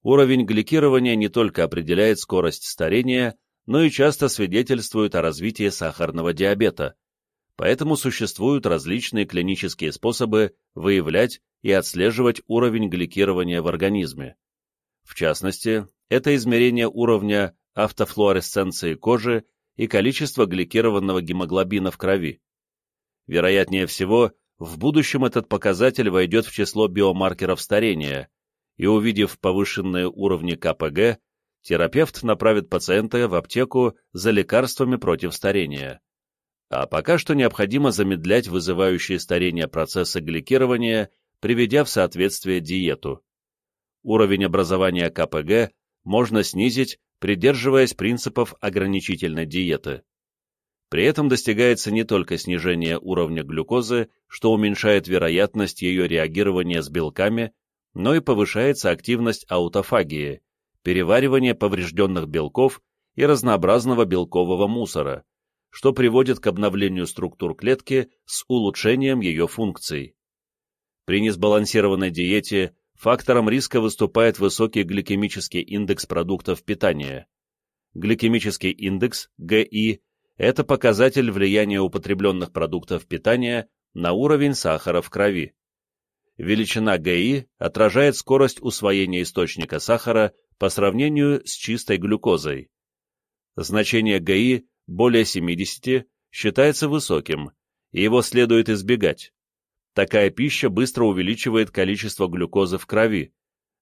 Уровень гликирования не только определяет скорость старения, но и часто свидетельствует о развитии сахарного диабета, поэтому существуют различные клинические способы выявлять и отслеживать уровень гликирования в организме. В частности, это измерение уровня автофлуоресценции кожи и количества гликированного гемоглобина в крови. Вероятнее всего, в будущем этот показатель войдет в число биомаркеров старения, и увидев повышенные уровни КПГ, терапевт направит пациента в аптеку за лекарствами против старения. А пока что необходимо замедлять вызывающие старение процессы гликирования, приведя в соответствие диету. Уровень образования КПГ можно снизить, придерживаясь принципов ограничительной диеты. При этом достигается не только снижение уровня глюкозы, что уменьшает вероятность ее реагирования с белками, но и повышается активность аутофагии, переваривания поврежденных белков и разнообразного белкового мусора, что приводит к обновлению структур клетки с улучшением ее функций. При несбалансированной диете фактором риска выступает высокий гликемический индекс продуктов питания. Гликемический индекс, ГИ, это показатель влияния употребленных продуктов питания на уровень сахара в крови. Величина ГИ отражает скорость усвоения источника сахара по сравнению с чистой глюкозой. Значение ГИ более 70 считается высоким, и его следует избегать. Такая пища быстро увеличивает количество глюкозы в крови,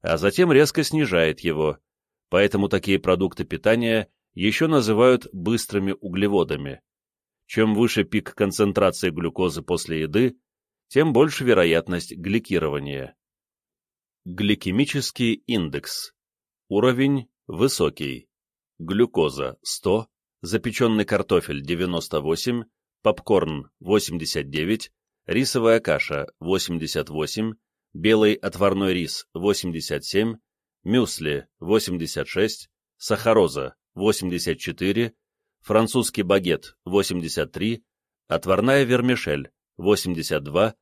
а затем резко снижает его, поэтому такие продукты питания еще называют быстрыми углеводами. Чем выше пик концентрации глюкозы после еды, тем больше вероятность гликирования. Гликемический индекс. Уровень высокий. Глюкоза 100, запеченный картофель 98, попкорн 89, рисовая каша 88, белый отварной рис 87, мюсли 86, сахароза 84, французский багет 83, отварная вермишель 82,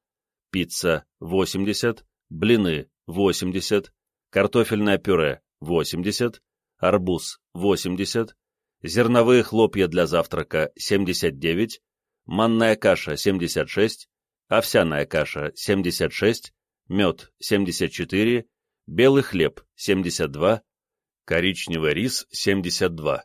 пицца 80, блины 80, картофельное пюре 80, арбуз 80, зерновые хлопья для завтрака 79, манная каша 76, овсяная каша 76, мед 74, белый хлеб 72, коричневый рис 72.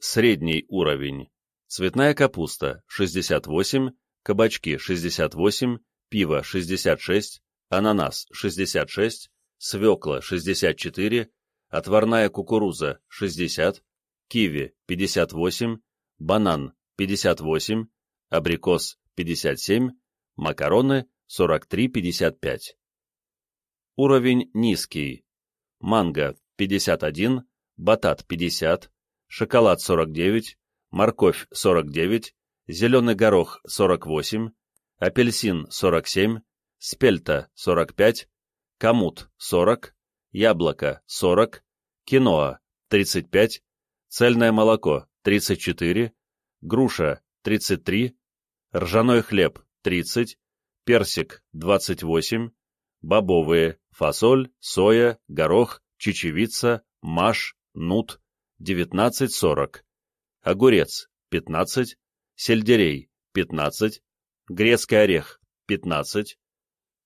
Средний уровень. Цветная капуста 68, кабачки 68, пиво 66, ананас 66, свекла 64, отварная кукуруза 60, киви 58, банан 58, абрикос 57, макароны 43-55. Уровень низкий. Манго 51, батат 50, шоколад 49, морковь 49, зеленый горох 48, апельсин 47, спельта 45, камут 40, яблоко 40, киноа 35, цельное молоко 34, груша 33, ржаной хлеб 30, персик 28, бобовые, фасоль, соя, горох, чечевица, маш, нут 19-40, огурец 15, сельдерей 15, грецкий орех 15,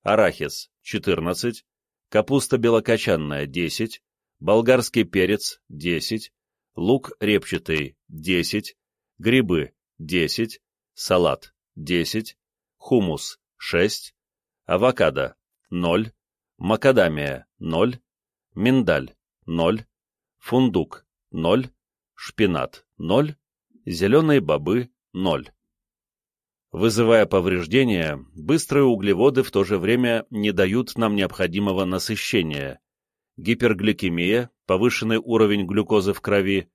арахис 14, капуста белокочанная 10, болгарский перец 10, лук репчатый 10, грибы 10, салат 10, хумус 6, авокадо 0, макадамия 0, миндаль 0, фундук 0, шпинат 0, зеленые бобы 0. Вызывая повреждения, быстрые углеводы в то же время не дают нам необходимого насыщения. Гипергликемия, повышенный уровень глюкозы в крови,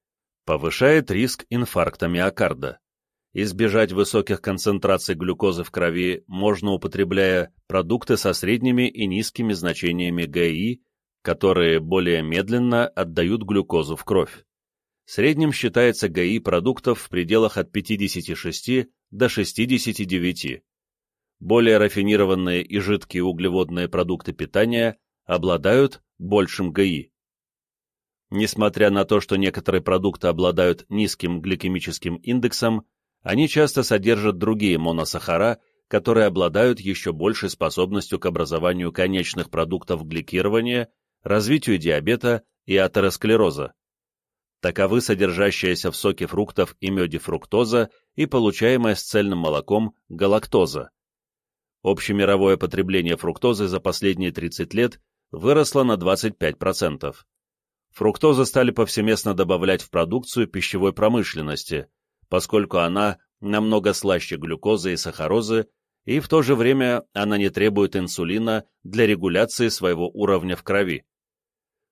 повышает риск инфаркта миокарда. Избежать высоких концентраций глюкозы в крови можно, употребляя продукты со средними и низкими значениями ГИ, которые более медленно отдают глюкозу в кровь. Средним считается ГИ продуктов в пределах от 56 до 69. Более рафинированные и жидкие углеводные продукты питания обладают большим ГИ. Несмотря на то, что некоторые продукты обладают низким гликемическим индексом, они часто содержат другие моносахара, которые обладают еще большей способностью к образованию конечных продуктов гликирования, развитию диабета и атеросклероза. Таковы содержащаяся в соке фруктов и меде фруктоза и получаемая с цельным молоком галактоза. Общемировое потребление фруктозы за последние 30 лет выросло на 25%. Фруктозу стали повсеместно добавлять в продукцию пищевой промышленности, поскольку она намного слаще глюкозы и сахарозы, и в то же время она не требует инсулина для регуляции своего уровня в крови.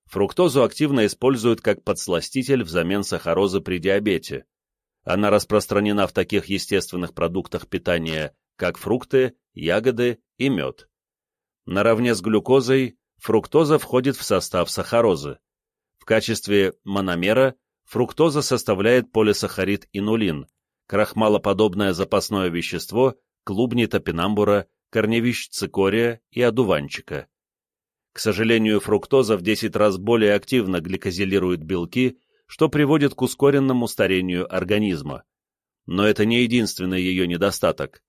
Фруктозу активно используют как подсластитель взамен сахарозы при диабете. Она распространена в таких естественных продуктах питания, как фрукты, ягоды и мед. Наравне с глюкозой фруктоза входит в состав сахарозы. В качестве мономера фруктоза составляет полисахарид инулин, крахмалоподобное запасное вещество клубней топинамбура, корневищ цикория и одуванчика. К сожалению, фруктоза в 10 раз более активно гликозилирует белки, что приводит к ускоренному старению организма. Но это не единственный ее недостаток.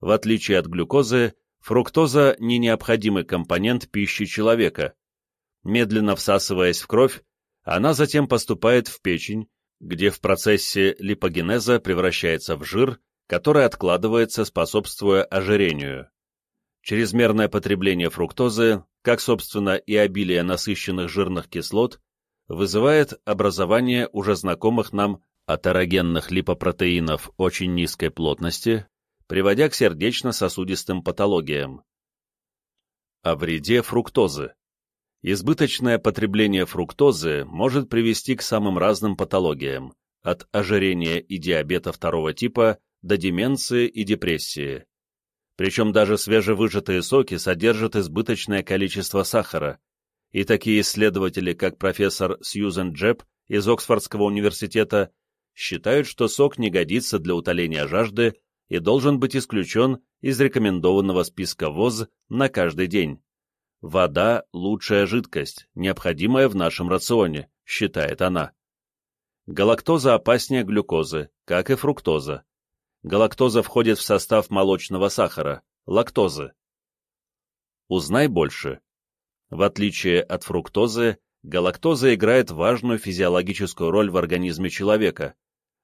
В отличие от глюкозы, фруктоза не необходимый компонент пищи человека. Медленно всасываясь в кровь, она затем поступает в печень, где в процессе липогенеза превращается в жир, который откладывается, способствуя ожирению. Чрезмерное потребление фруктозы, как, собственно, и обилие насыщенных жирных кислот, вызывает образование уже знакомых нам атерогенных липопротеинов очень низкой плотности, приводя к сердечно-сосудистым патологиям. О вреде фруктозы. Избыточное потребление фруктозы может привести к самым разным патологиям, от ожирения и диабета второго типа до деменции и депрессии. Причем даже свежевыжатые соки содержат избыточное количество сахара, и такие исследователи, как профессор Сьюзен Джеб из Оксфордского университета, считают, что сок не годится для утоления жажды и должен быть исключен из рекомендованного списка ВОЗ на каждый день. Вода – лучшая жидкость, необходимая в нашем рационе, считает она. Галактоза опаснее глюкозы, как и фруктоза. Галактоза входит в состав молочного сахара, лактозы. Узнай больше. В отличие от фруктозы, галактоза играет важную физиологическую роль в организме человека.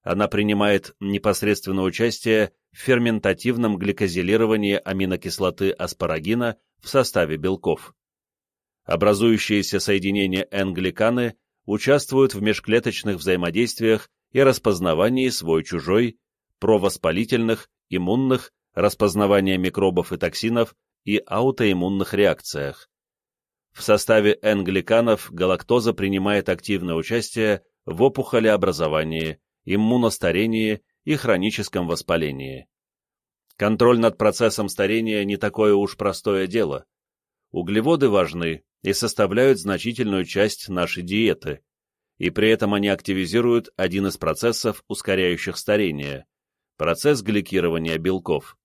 Она принимает непосредственное участие в ферментативном гликозилировании аминокислоты аспарагина в составе белков. Образующиеся соединения N-гликаны участвуют в межклеточных взаимодействиях и распознавании свой-чужой, провоспалительных, иммунных, распознавания микробов и токсинов и аутоиммунных реакциях. В составе N-гликанов галактоза принимает активное участие в опухолеобразовании, иммуностарении и хроническом воспалении. Контроль над процессом старения не такое уж простое дело. Углеводы важны и составляют значительную часть нашей диеты, и при этом они активизируют один из процессов, ускоряющих старение – процесс гликирования белков.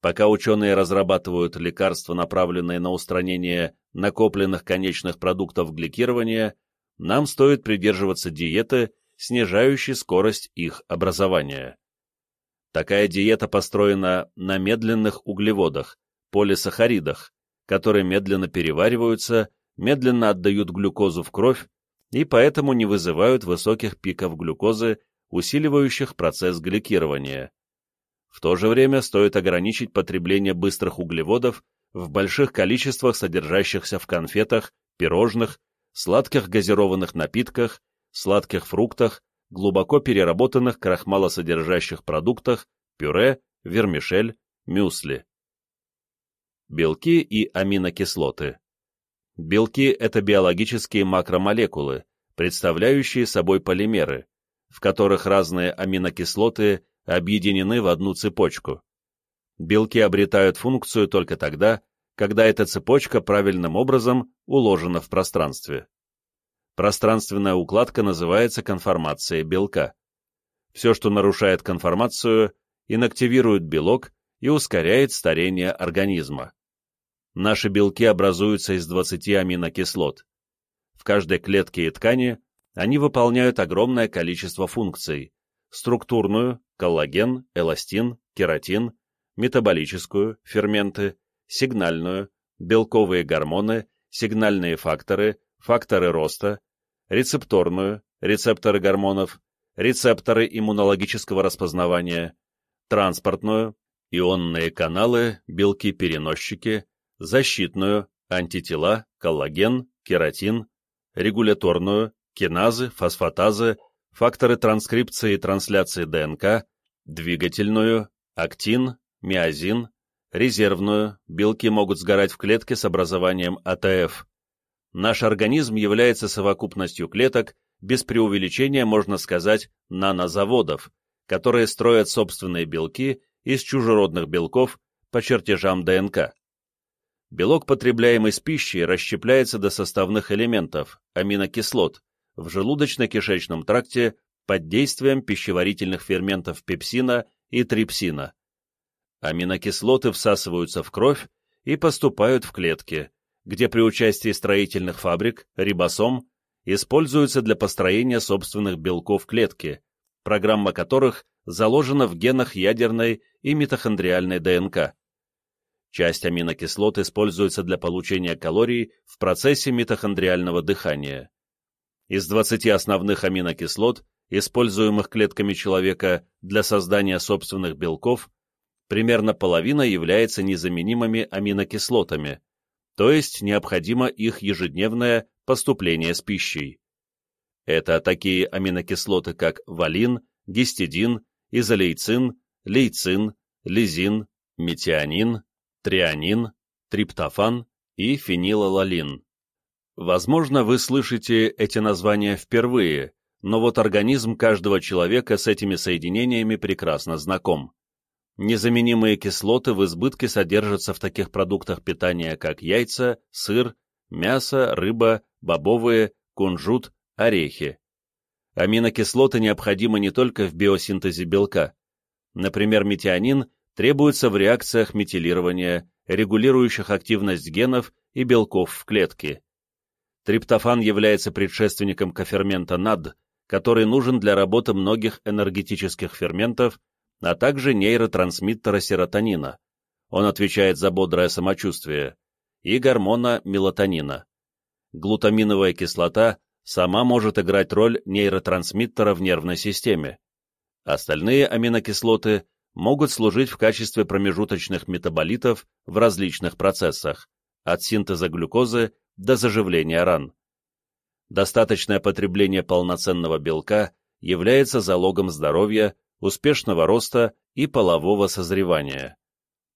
Пока ученые разрабатывают лекарства, направленные на устранение накопленных конечных продуктов гликирования, нам стоит придерживаться диеты, снижающей скорость их образования. Такая диета построена на медленных углеводах, полисахаридах, которые медленно перевариваются, медленно отдают глюкозу в кровь и поэтому не вызывают высоких пиков глюкозы, усиливающих процесс гликирования. В то же время стоит ограничить потребление быстрых углеводов в больших количествах содержащихся в конфетах, пирожных, сладких газированных напитках, сладких фруктах, глубоко переработанных крахмалосодержащих продуктах, пюре, вермишель, мюсли. Белки и аминокислоты. Белки – это биологические макромолекулы, представляющие собой полимеры, в которых разные аминокислоты объединены в одну цепочку. Белки обретают функцию только тогда, когда эта цепочка правильным образом уложена в пространстве. Пространственная укладка называется конформацией белка. Все, что нарушает конформацию, инактивирует белок и ускоряет старение организма. Наши белки образуются из 20 аминокислот. В каждой клетке и ткани они выполняют огромное количество функций – структурную, коллаген, эластин, кератин, метаболическую, ферменты, сигнальную, белковые гормоны, сигнальные факторы, факторы роста, рецепторную, рецепторы гормонов, рецепторы иммунологического распознавания, транспортную, ионные каналы, белки-переносчики, защитную, антитела, коллаген, кератин, регуляторную, киназы, фосфатазы, факторы транскрипции и трансляции ДНК, двигательную, актин, миозин, резервную, белки могут сгорать в клетке с образованием АТФ, Наш организм является совокупностью клеток, без преувеличения можно сказать, нанозаводов, которые строят собственные белки из чужеродных белков по чертежам ДНК. Белок, потребляемый с пищей, расщепляется до составных элементов, аминокислот, в желудочно-кишечном тракте под действием пищеварительных ферментов пепсина и трипсина. Аминокислоты всасываются в кровь и поступают в клетки, где при участии строительных фабрик, рибосом, используются для построения собственных белков клетки, программа которых заложена в генах ядерной и митохондриальной ДНК. Часть аминокислот используется для получения калорий в процессе митохондриального дыхания. Из 20 основных аминокислот, используемых клетками человека для создания собственных белков, примерно половина является незаменимыми аминокислотами, то есть необходимо их ежедневное поступление с пищей. Это такие аминокислоты, как валин, гистидин, изолейцин, лейцин, лизин, метионин, трианин, триптофан и фенилалалин. Возможно, вы слышите эти названия впервые, но вот организм каждого человека с этими соединениями прекрасно знаком. Незаменимые кислоты в избытке содержатся в таких продуктах питания, как яйца, сыр, мясо, рыба, бобовые, кунжут, орехи. Аминокислоты необходимы не только в биосинтезе белка. Например, метионин требуется в реакциях метилирования, регулирующих активность генов и белков в клетке. Триптофан является предшественником кофермента НАД, который нужен для работы многих энергетических ферментов, а также нейротрансмиттера серотонина. Он отвечает за бодрое самочувствие, и гормона мелатонина. Глутаминовая кислота сама может играть роль нейротрансмиттера в нервной системе. Остальные аминокислоты могут служить в качестве промежуточных метаболитов в различных процессах, от синтеза глюкозы до заживления ран. Достаточное потребление полноценного белка является залогом здоровья, успешного роста и полового созревания.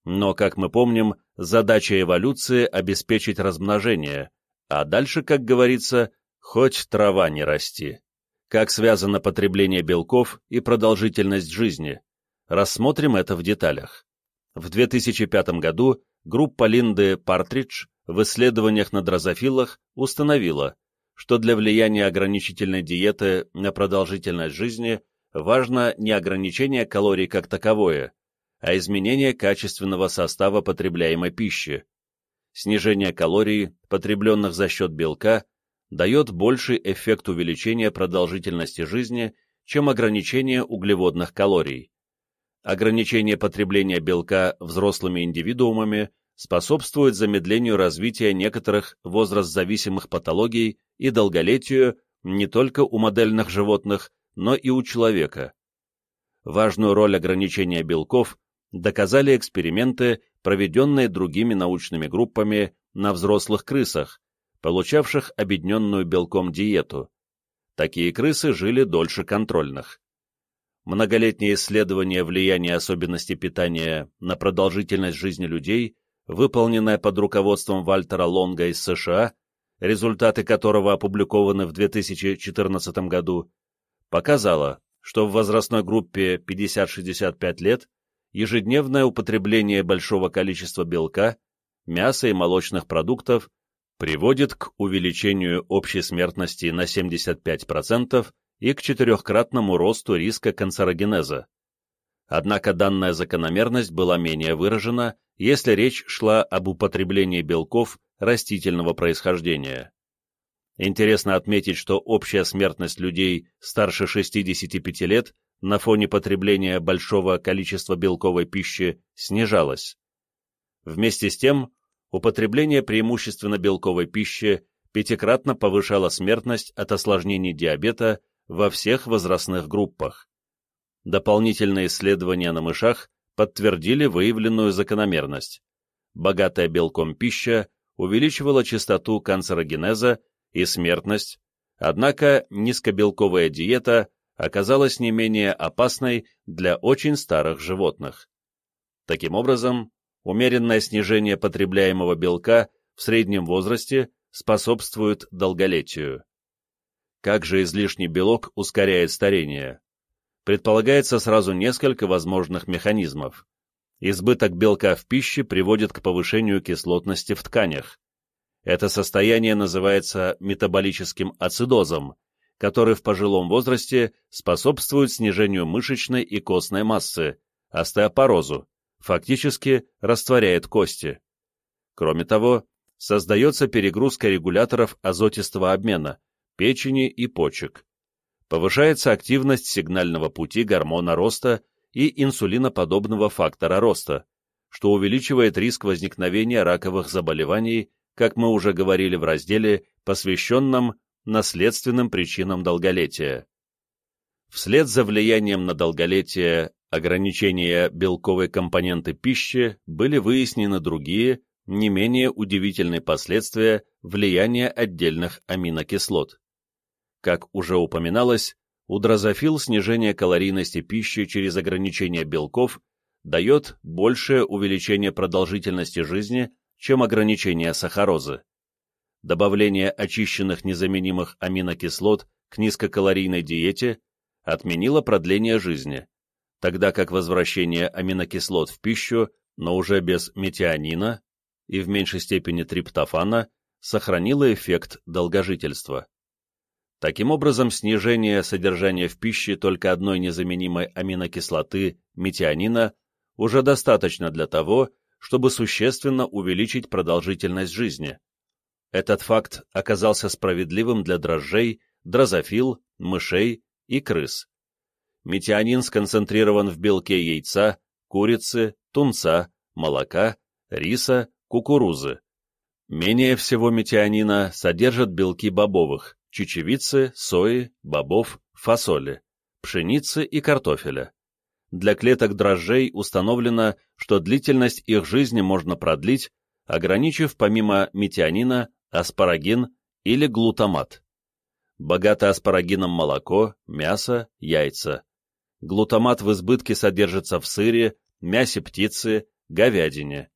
Но, как мы помним, задача эволюции – обеспечить размножение, а дальше, как говорится, хоть трава не расти. Как связано потребление белков и продолжительность жизни? Рассмотрим это в деталях. В 2005 году группа Линды Партридж в исследованиях на дрозофилах установила, что для влияния ограничительной диеты на продолжительность жизни важно не ограничение калорий как таковое, а изменение качественного состава потребляемой пищи. Снижение калорий, потребленных за счет белка, дает больший эффект увеличения продолжительности жизни, чем ограничение углеводных калорий. Ограничение потребления белка взрослыми индивидуумами способствует замедлению развития некоторых возраст-зависимых патологий и долголетию не только у модельных животных, но и у человека. Важную роль ограничения белков доказали эксперименты, проведенные другими научными группами на взрослых крысах, получавших объединенную белком диету. Такие крысы жили дольше контрольных. Многолетние исследования влияния особенностей питания на продолжительность жизни людей, выполненное под руководством Вальтера Лонга из США, результаты которого опубликованы в 2014 году, показало, что в возрастной группе 50-65 лет ежедневное употребление большого количества белка, мяса и молочных продуктов приводит к увеличению общей смертности на 75% и к четырехкратному росту риска канцерогенеза. Однако данная закономерность была менее выражена, если речь шла об употреблении белков растительного происхождения. Интересно отметить, что общая смертность людей старше 65 лет на фоне потребления большого количества белковой пищи снижалась. Вместе с тем, употребление преимущественно белковой пищи пятикратно повышало смертность от осложнений диабета во всех возрастных группах. Дополнительные исследования на мышах подтвердили выявленную закономерность. Богатая белком пища увеличивала частоту канцерогенеза и смертность, однако низкобелковая диета оказалась не менее опасной для очень старых животных. Таким образом, умеренное снижение потребляемого белка в среднем возрасте способствует долголетию. Как же излишний белок ускоряет старение? Предполагается сразу несколько возможных механизмов. Избыток белка в пище приводит к повышению кислотности в тканях. Это состояние называется метаболическим ацидозом, который в пожилом возрасте способствует снижению мышечной и костной массы, остеопорозу, фактически растворяет кости. Кроме того, создается перегрузка регуляторов азотистого обмена, печени и почек. Повышается активность сигнального пути гормона роста и инсулиноподобного фактора роста, что увеличивает риск возникновения раковых заболеваний, как мы уже говорили в разделе, посвященном наследственным причинам долголетия. Вслед за влиянием на долголетие ограничения белковой компоненты пищи были выяснены другие, не менее удивительные последствия влияния отдельных аминокислот. Как уже упоминалось, у дрозофил снижение калорийности пищи через ограничение белков дает большее увеличение продолжительности жизни, чем ограничение сахарозы. Добавление очищенных незаменимых аминокислот к низкокалорийной диете отменило продление жизни, тогда как возвращение аминокислот в пищу, но уже без метионина и в меньшей степени триптофана, сохранило эффект долгожительства. Таким образом, снижение содержания в пище только одной незаменимой аминокислоты, метионина, уже достаточно для того, чтобы существенно увеличить продолжительность жизни. Этот факт оказался справедливым для дрожжей, дрозофил, мышей и крыс. Метионин сконцентрирован в белке яйца, курицы, тунца, молока, риса, кукурузы. Менее всего метионина содержат белки бобовых, чечевицы, сои, бобов, фасоли, пшеницы и картофеля. Для клеток дрожжей установлено, что длительность их жизни можно продлить, ограничив помимо метионина аспарагин или глутамат. Богато аспарагином молоко, мясо, яйца. Глутамат в избытке содержится в сыре, мясе птицы, говядине.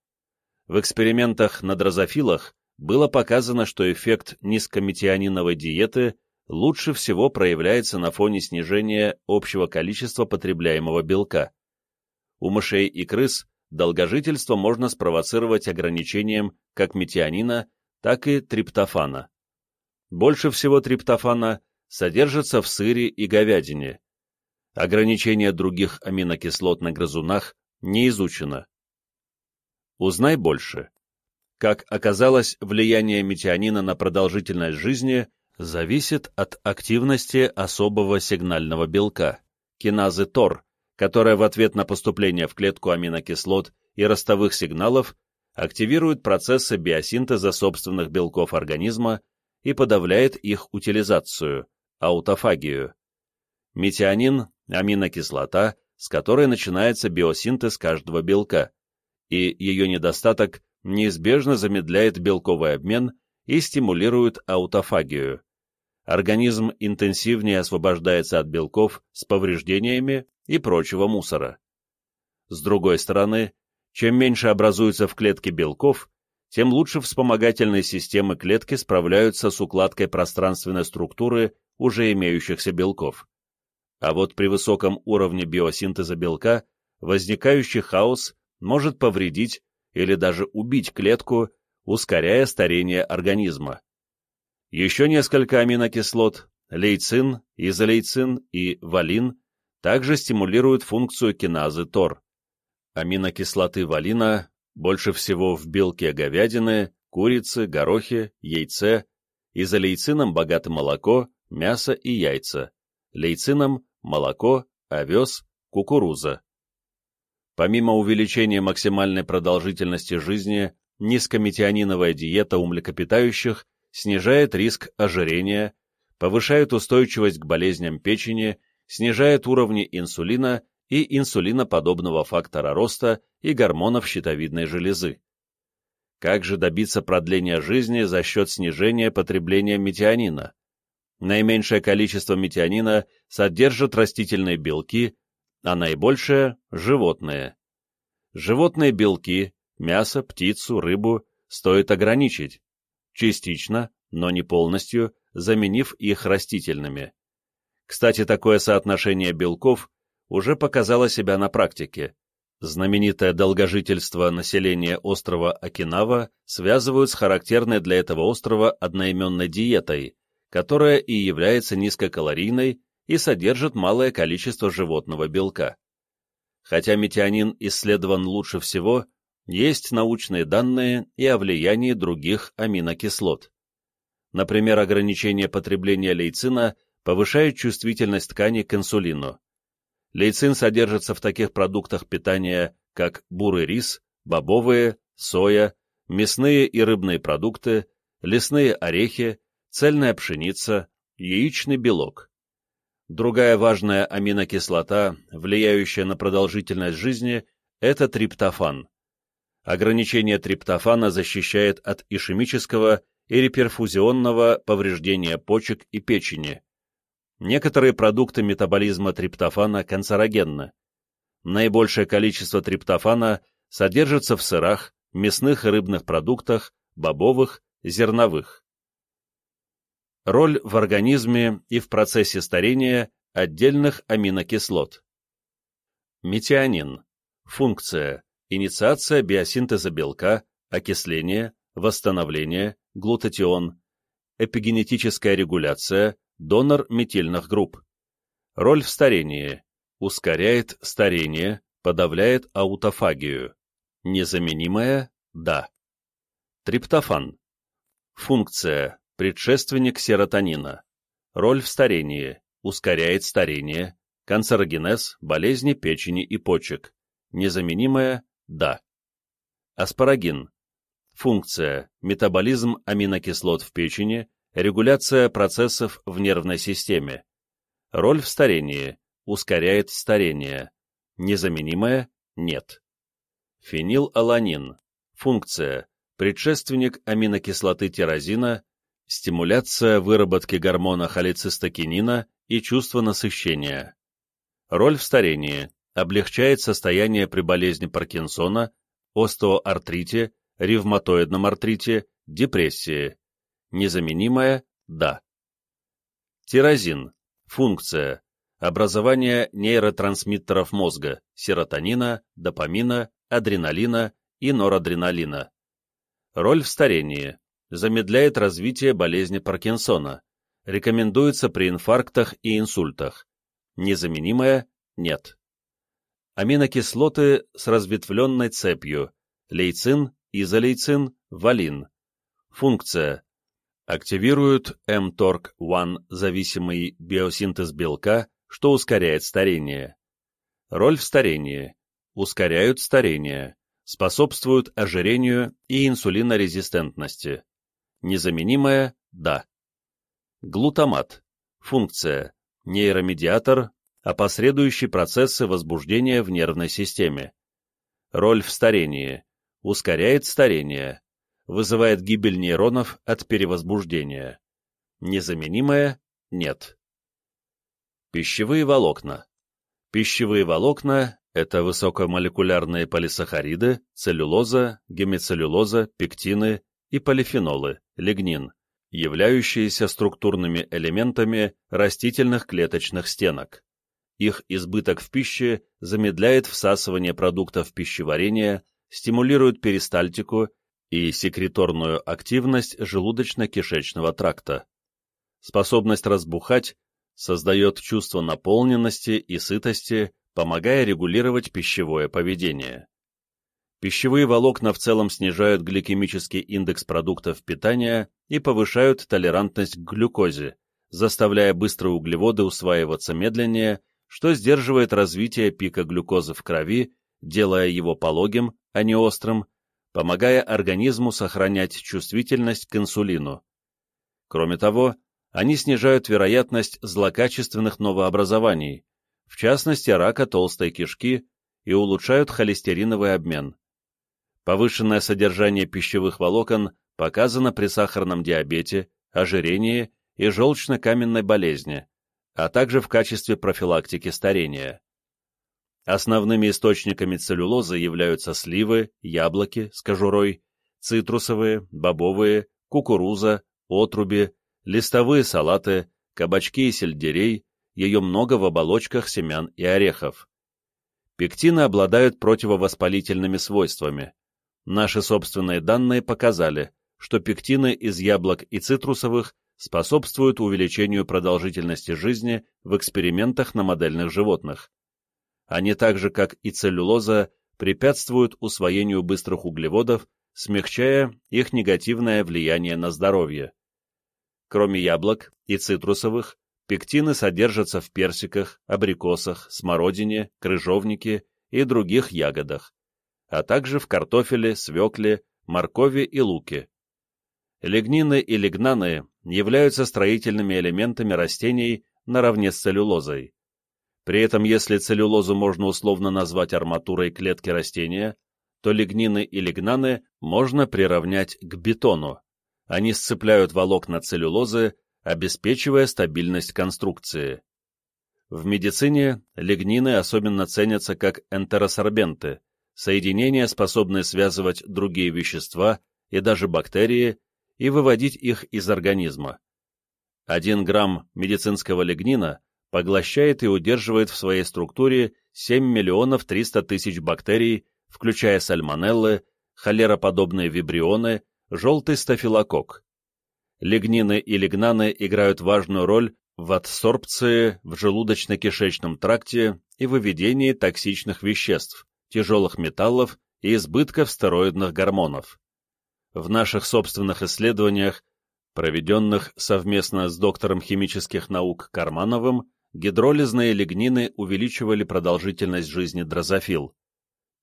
В экспериментах на дрозофилах было показано, что эффект низкометиониновой диеты лучше всего проявляется на фоне снижения общего количества потребляемого белка. У мышей и крыс долгожительство можно спровоцировать ограничением как метионина, так и триптофана. Больше всего триптофана содержится в сыре и говядине. Ограничение других аминокислот на грызунах не изучено. Узнай больше. Как оказалось, влияние метионина на продолжительность жизни зависит от активности особого сигнального белка, киназы ТОР, которая в ответ на поступление в клетку аминокислот и ростовых сигналов активирует процессы биосинтеза собственных белков организма и подавляет их утилизацию, аутофагию. Метионин – аминокислота, с которой начинается биосинтез каждого белка, и ее недостаток неизбежно замедляет белковый обмен и стимулирует аутофагию. Организм интенсивнее освобождается от белков с повреждениями и прочего мусора. С другой стороны, чем меньше образуется в клетке белков, тем лучше вспомогательные системы клетки справляются с укладкой пространственной структуры уже имеющихся белков. А вот при высоком уровне биосинтеза белка возникающий хаос может повредить или даже убить клетку, ускоряя старение организма. Еще несколько аминокислот, лейцин, изолейцин и валин, также стимулируют функцию киназы ТОР. Аминокислоты валина больше всего в белке говядины, курицы, горохе, яйце, изолейцином богато молоко, мясо и яйца, лейцином – молоко, овес, кукуруза. Помимо увеличения максимальной продолжительности жизни, низкометиониновая диета у млекопитающих снижает риск ожирения, повышает устойчивость к болезням печени, снижает уровни инсулина и инсулиноподобного фактора роста и гормонов щитовидной железы. Как же добиться продления жизни за счет снижения потребления метионина? Наименьшее количество метионина содержит растительные белки, а наибольшее – животные. Животные белки, мясо, птицу, рыбу стоит ограничить, частично, но не полностью, заменив их растительными. Кстати, такое соотношение белков уже показало себя на практике. Знаменитое долгожительство населения острова Окинава связывают с характерной для этого острова одноименной диетой, которая и является низкокалорийной и содержит малое количество животного белка. Хотя метионин исследован лучше всего, есть научные данные и о влиянии других аминокислот. Например, ограничение потребления лейцина повышает чувствительность ткани к инсулину. Лейцин содержится в таких продуктах питания, как бурый рис, бобовые, соя, мясные и рыбные продукты, лесные орехи, цельная пшеница, яичный белок. Другая важная аминокислота, влияющая на продолжительность жизни, это триптофан. Ограничение триптофана защищает от ишемического и реперфузионного повреждения почек и печени. Некоторые продукты метаболизма триптофана канцерогенны. Наибольшее количество триптофана содержится в сырах, мясных и рыбных продуктах, бобовых, зерновых. Роль в организме и в процессе старения отдельных аминокислот. Метионин. Функция. Инициация биосинтеза белка, окисление, восстановление, глутатион, эпигенетическая регуляция, донор метильных групп. Роль в старении. Ускоряет старение, подавляет аутофагию. Незаменимая – да. Триптофан. Функция – предшественник серотонина. Роль в старении. Ускоряет старение. Канцерогенез, болезни печени и почек. Незаменимая – да. Аспарагин. Функция – метаболизм аминокислот в печени, регуляция процессов в нервной системе. Роль в старении – ускоряет старение. Незаменимая – нет. Фенилаланин. Функция – предшественник аминокислоты тирозина, стимуляция выработки гормона холецистокинина и чувство насыщения. Роль в старении – облегчает состояние при болезни Паркинсона, остеоартрите, ревматоидном артрите, депрессии. Незаменимая – да. Тирозин. Функция. Образование нейротрансмиттеров мозга, серотонина, допамина, адреналина и норадреналина. Роль в старении. Замедляет развитие болезни Паркинсона. Рекомендуется при инфарктах и инсультах. Незаменимая – нет. Аминокислоты с разветвленной цепью. Лейцин, изолейцин, валин. Функция. Активируют mTORC1 зависимый биосинтез белка, что ускоряет старение. Роль в старении. Ускоряют старение. Способствуют ожирению и инсулинорезистентности. Незаменимая – да. Глутамат. Функция. Нейромедиатор, опосредующий процессы возбуждения в нервной системе. Роль в старении ускоряет старение, вызывает гибель нейронов от перевозбуждения. Незаменимое – нет. Пищевые волокна. Пищевые волокна – это высокомолекулярные полисахариды, целлюлоза, гемицеллюлоза, пектины и полифенолы, лигнин, являющиеся структурными элементами растительных клеточных стенок. Их избыток в пище замедляет всасывание продуктов пищеварения стимулируют перистальтику и секреторную активность желудочно-кишечного тракта. Способность разбухать создает чувство наполненности и сытости, помогая регулировать пищевое поведение. Пищевые волокна в целом снижают гликемический индекс продуктов питания и повышают толерантность к глюкозе, заставляя быстрые углеводы усваиваться медленнее, что сдерживает развитие пика глюкозы в крови, делая его пологим а не острым, помогая организму сохранять чувствительность к инсулину. Кроме того, они снижают вероятность злокачественных новообразований, в частности рака толстой кишки, и улучшают холестериновый обмен. Повышенное содержание пищевых волокон показано при сахарном диабете, ожирении и желчно-каменной болезни, а также в качестве профилактики старения. Основными источниками целлюлозы являются сливы, яблоки с кожурой, цитрусовые, бобовые, кукуруза, отруби, листовые салаты, кабачки и сельдерей, ее много в оболочках семян и орехов. Пектины обладают противовоспалительными свойствами. Наши собственные данные показали, что пектины из яблок и цитрусовых способствуют увеличению продолжительности жизни в экспериментах на модельных животных. Они так же, как и целлюлоза, препятствуют усвоению быстрых углеводов, смягчая их негативное влияние на здоровье. Кроме яблок и цитрусовых, Пектины содержатся в персиках, абрикосах, смородине, крыжовнике и других ягодах, а также в картофеле, свекле, моркови и луке. Лигнины и лигнаны являются строительными элементами растений наравне с целлюлозой. При этом, если целлюлозу можно условно назвать арматурой клетки растения, то лигнины и лигнаны можно приравнять к бетону. Они сцепляют волокна целлюлозы, обеспечивая стабильность конструкции. В медицине лигнины особенно ценятся как энтеросорбенты, соединения, способные связывать другие вещества и даже бактерии и выводить их из организма. Один грамм медицинского лигнина поглощает и удерживает в своей структуре 7 миллионов 300 тысяч бактерий, включая сальмонеллы, холероподобные вибрионы, желтый стафилококк. Лигнины и лигнаны играют важную роль в адсорбции в желудочно-кишечном тракте и выведении токсичных веществ, тяжелых металлов и избытков стероидных гормонов. В наших собственных исследованиях, проведенных совместно с доктором химических наук Кармановым, гидролизные лигнины увеличивали продолжительность жизни дрозофил.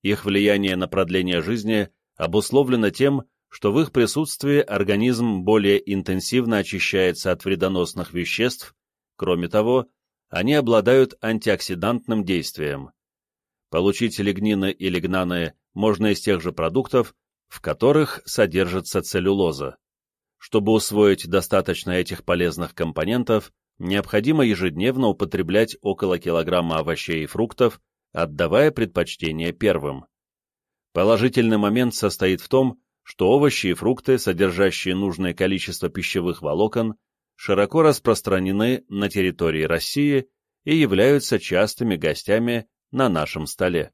Их влияние на продление жизни обусловлено тем, что в их присутствии организм более интенсивно очищается от вредоносных веществ, кроме того, они обладают антиоксидантным действием. Получить лигнины и лигнаны можно из тех же продуктов, в которых содержится целлюлоза. Чтобы усвоить достаточно этих полезных компонентов, необходимо ежедневно употреблять около килограмма овощей и фруктов, отдавая предпочтение первым. Положительный момент состоит в том, что овощи и фрукты, содержащие нужное количество пищевых волокон, широко распространены на территории России и являются частыми гостями на нашем столе.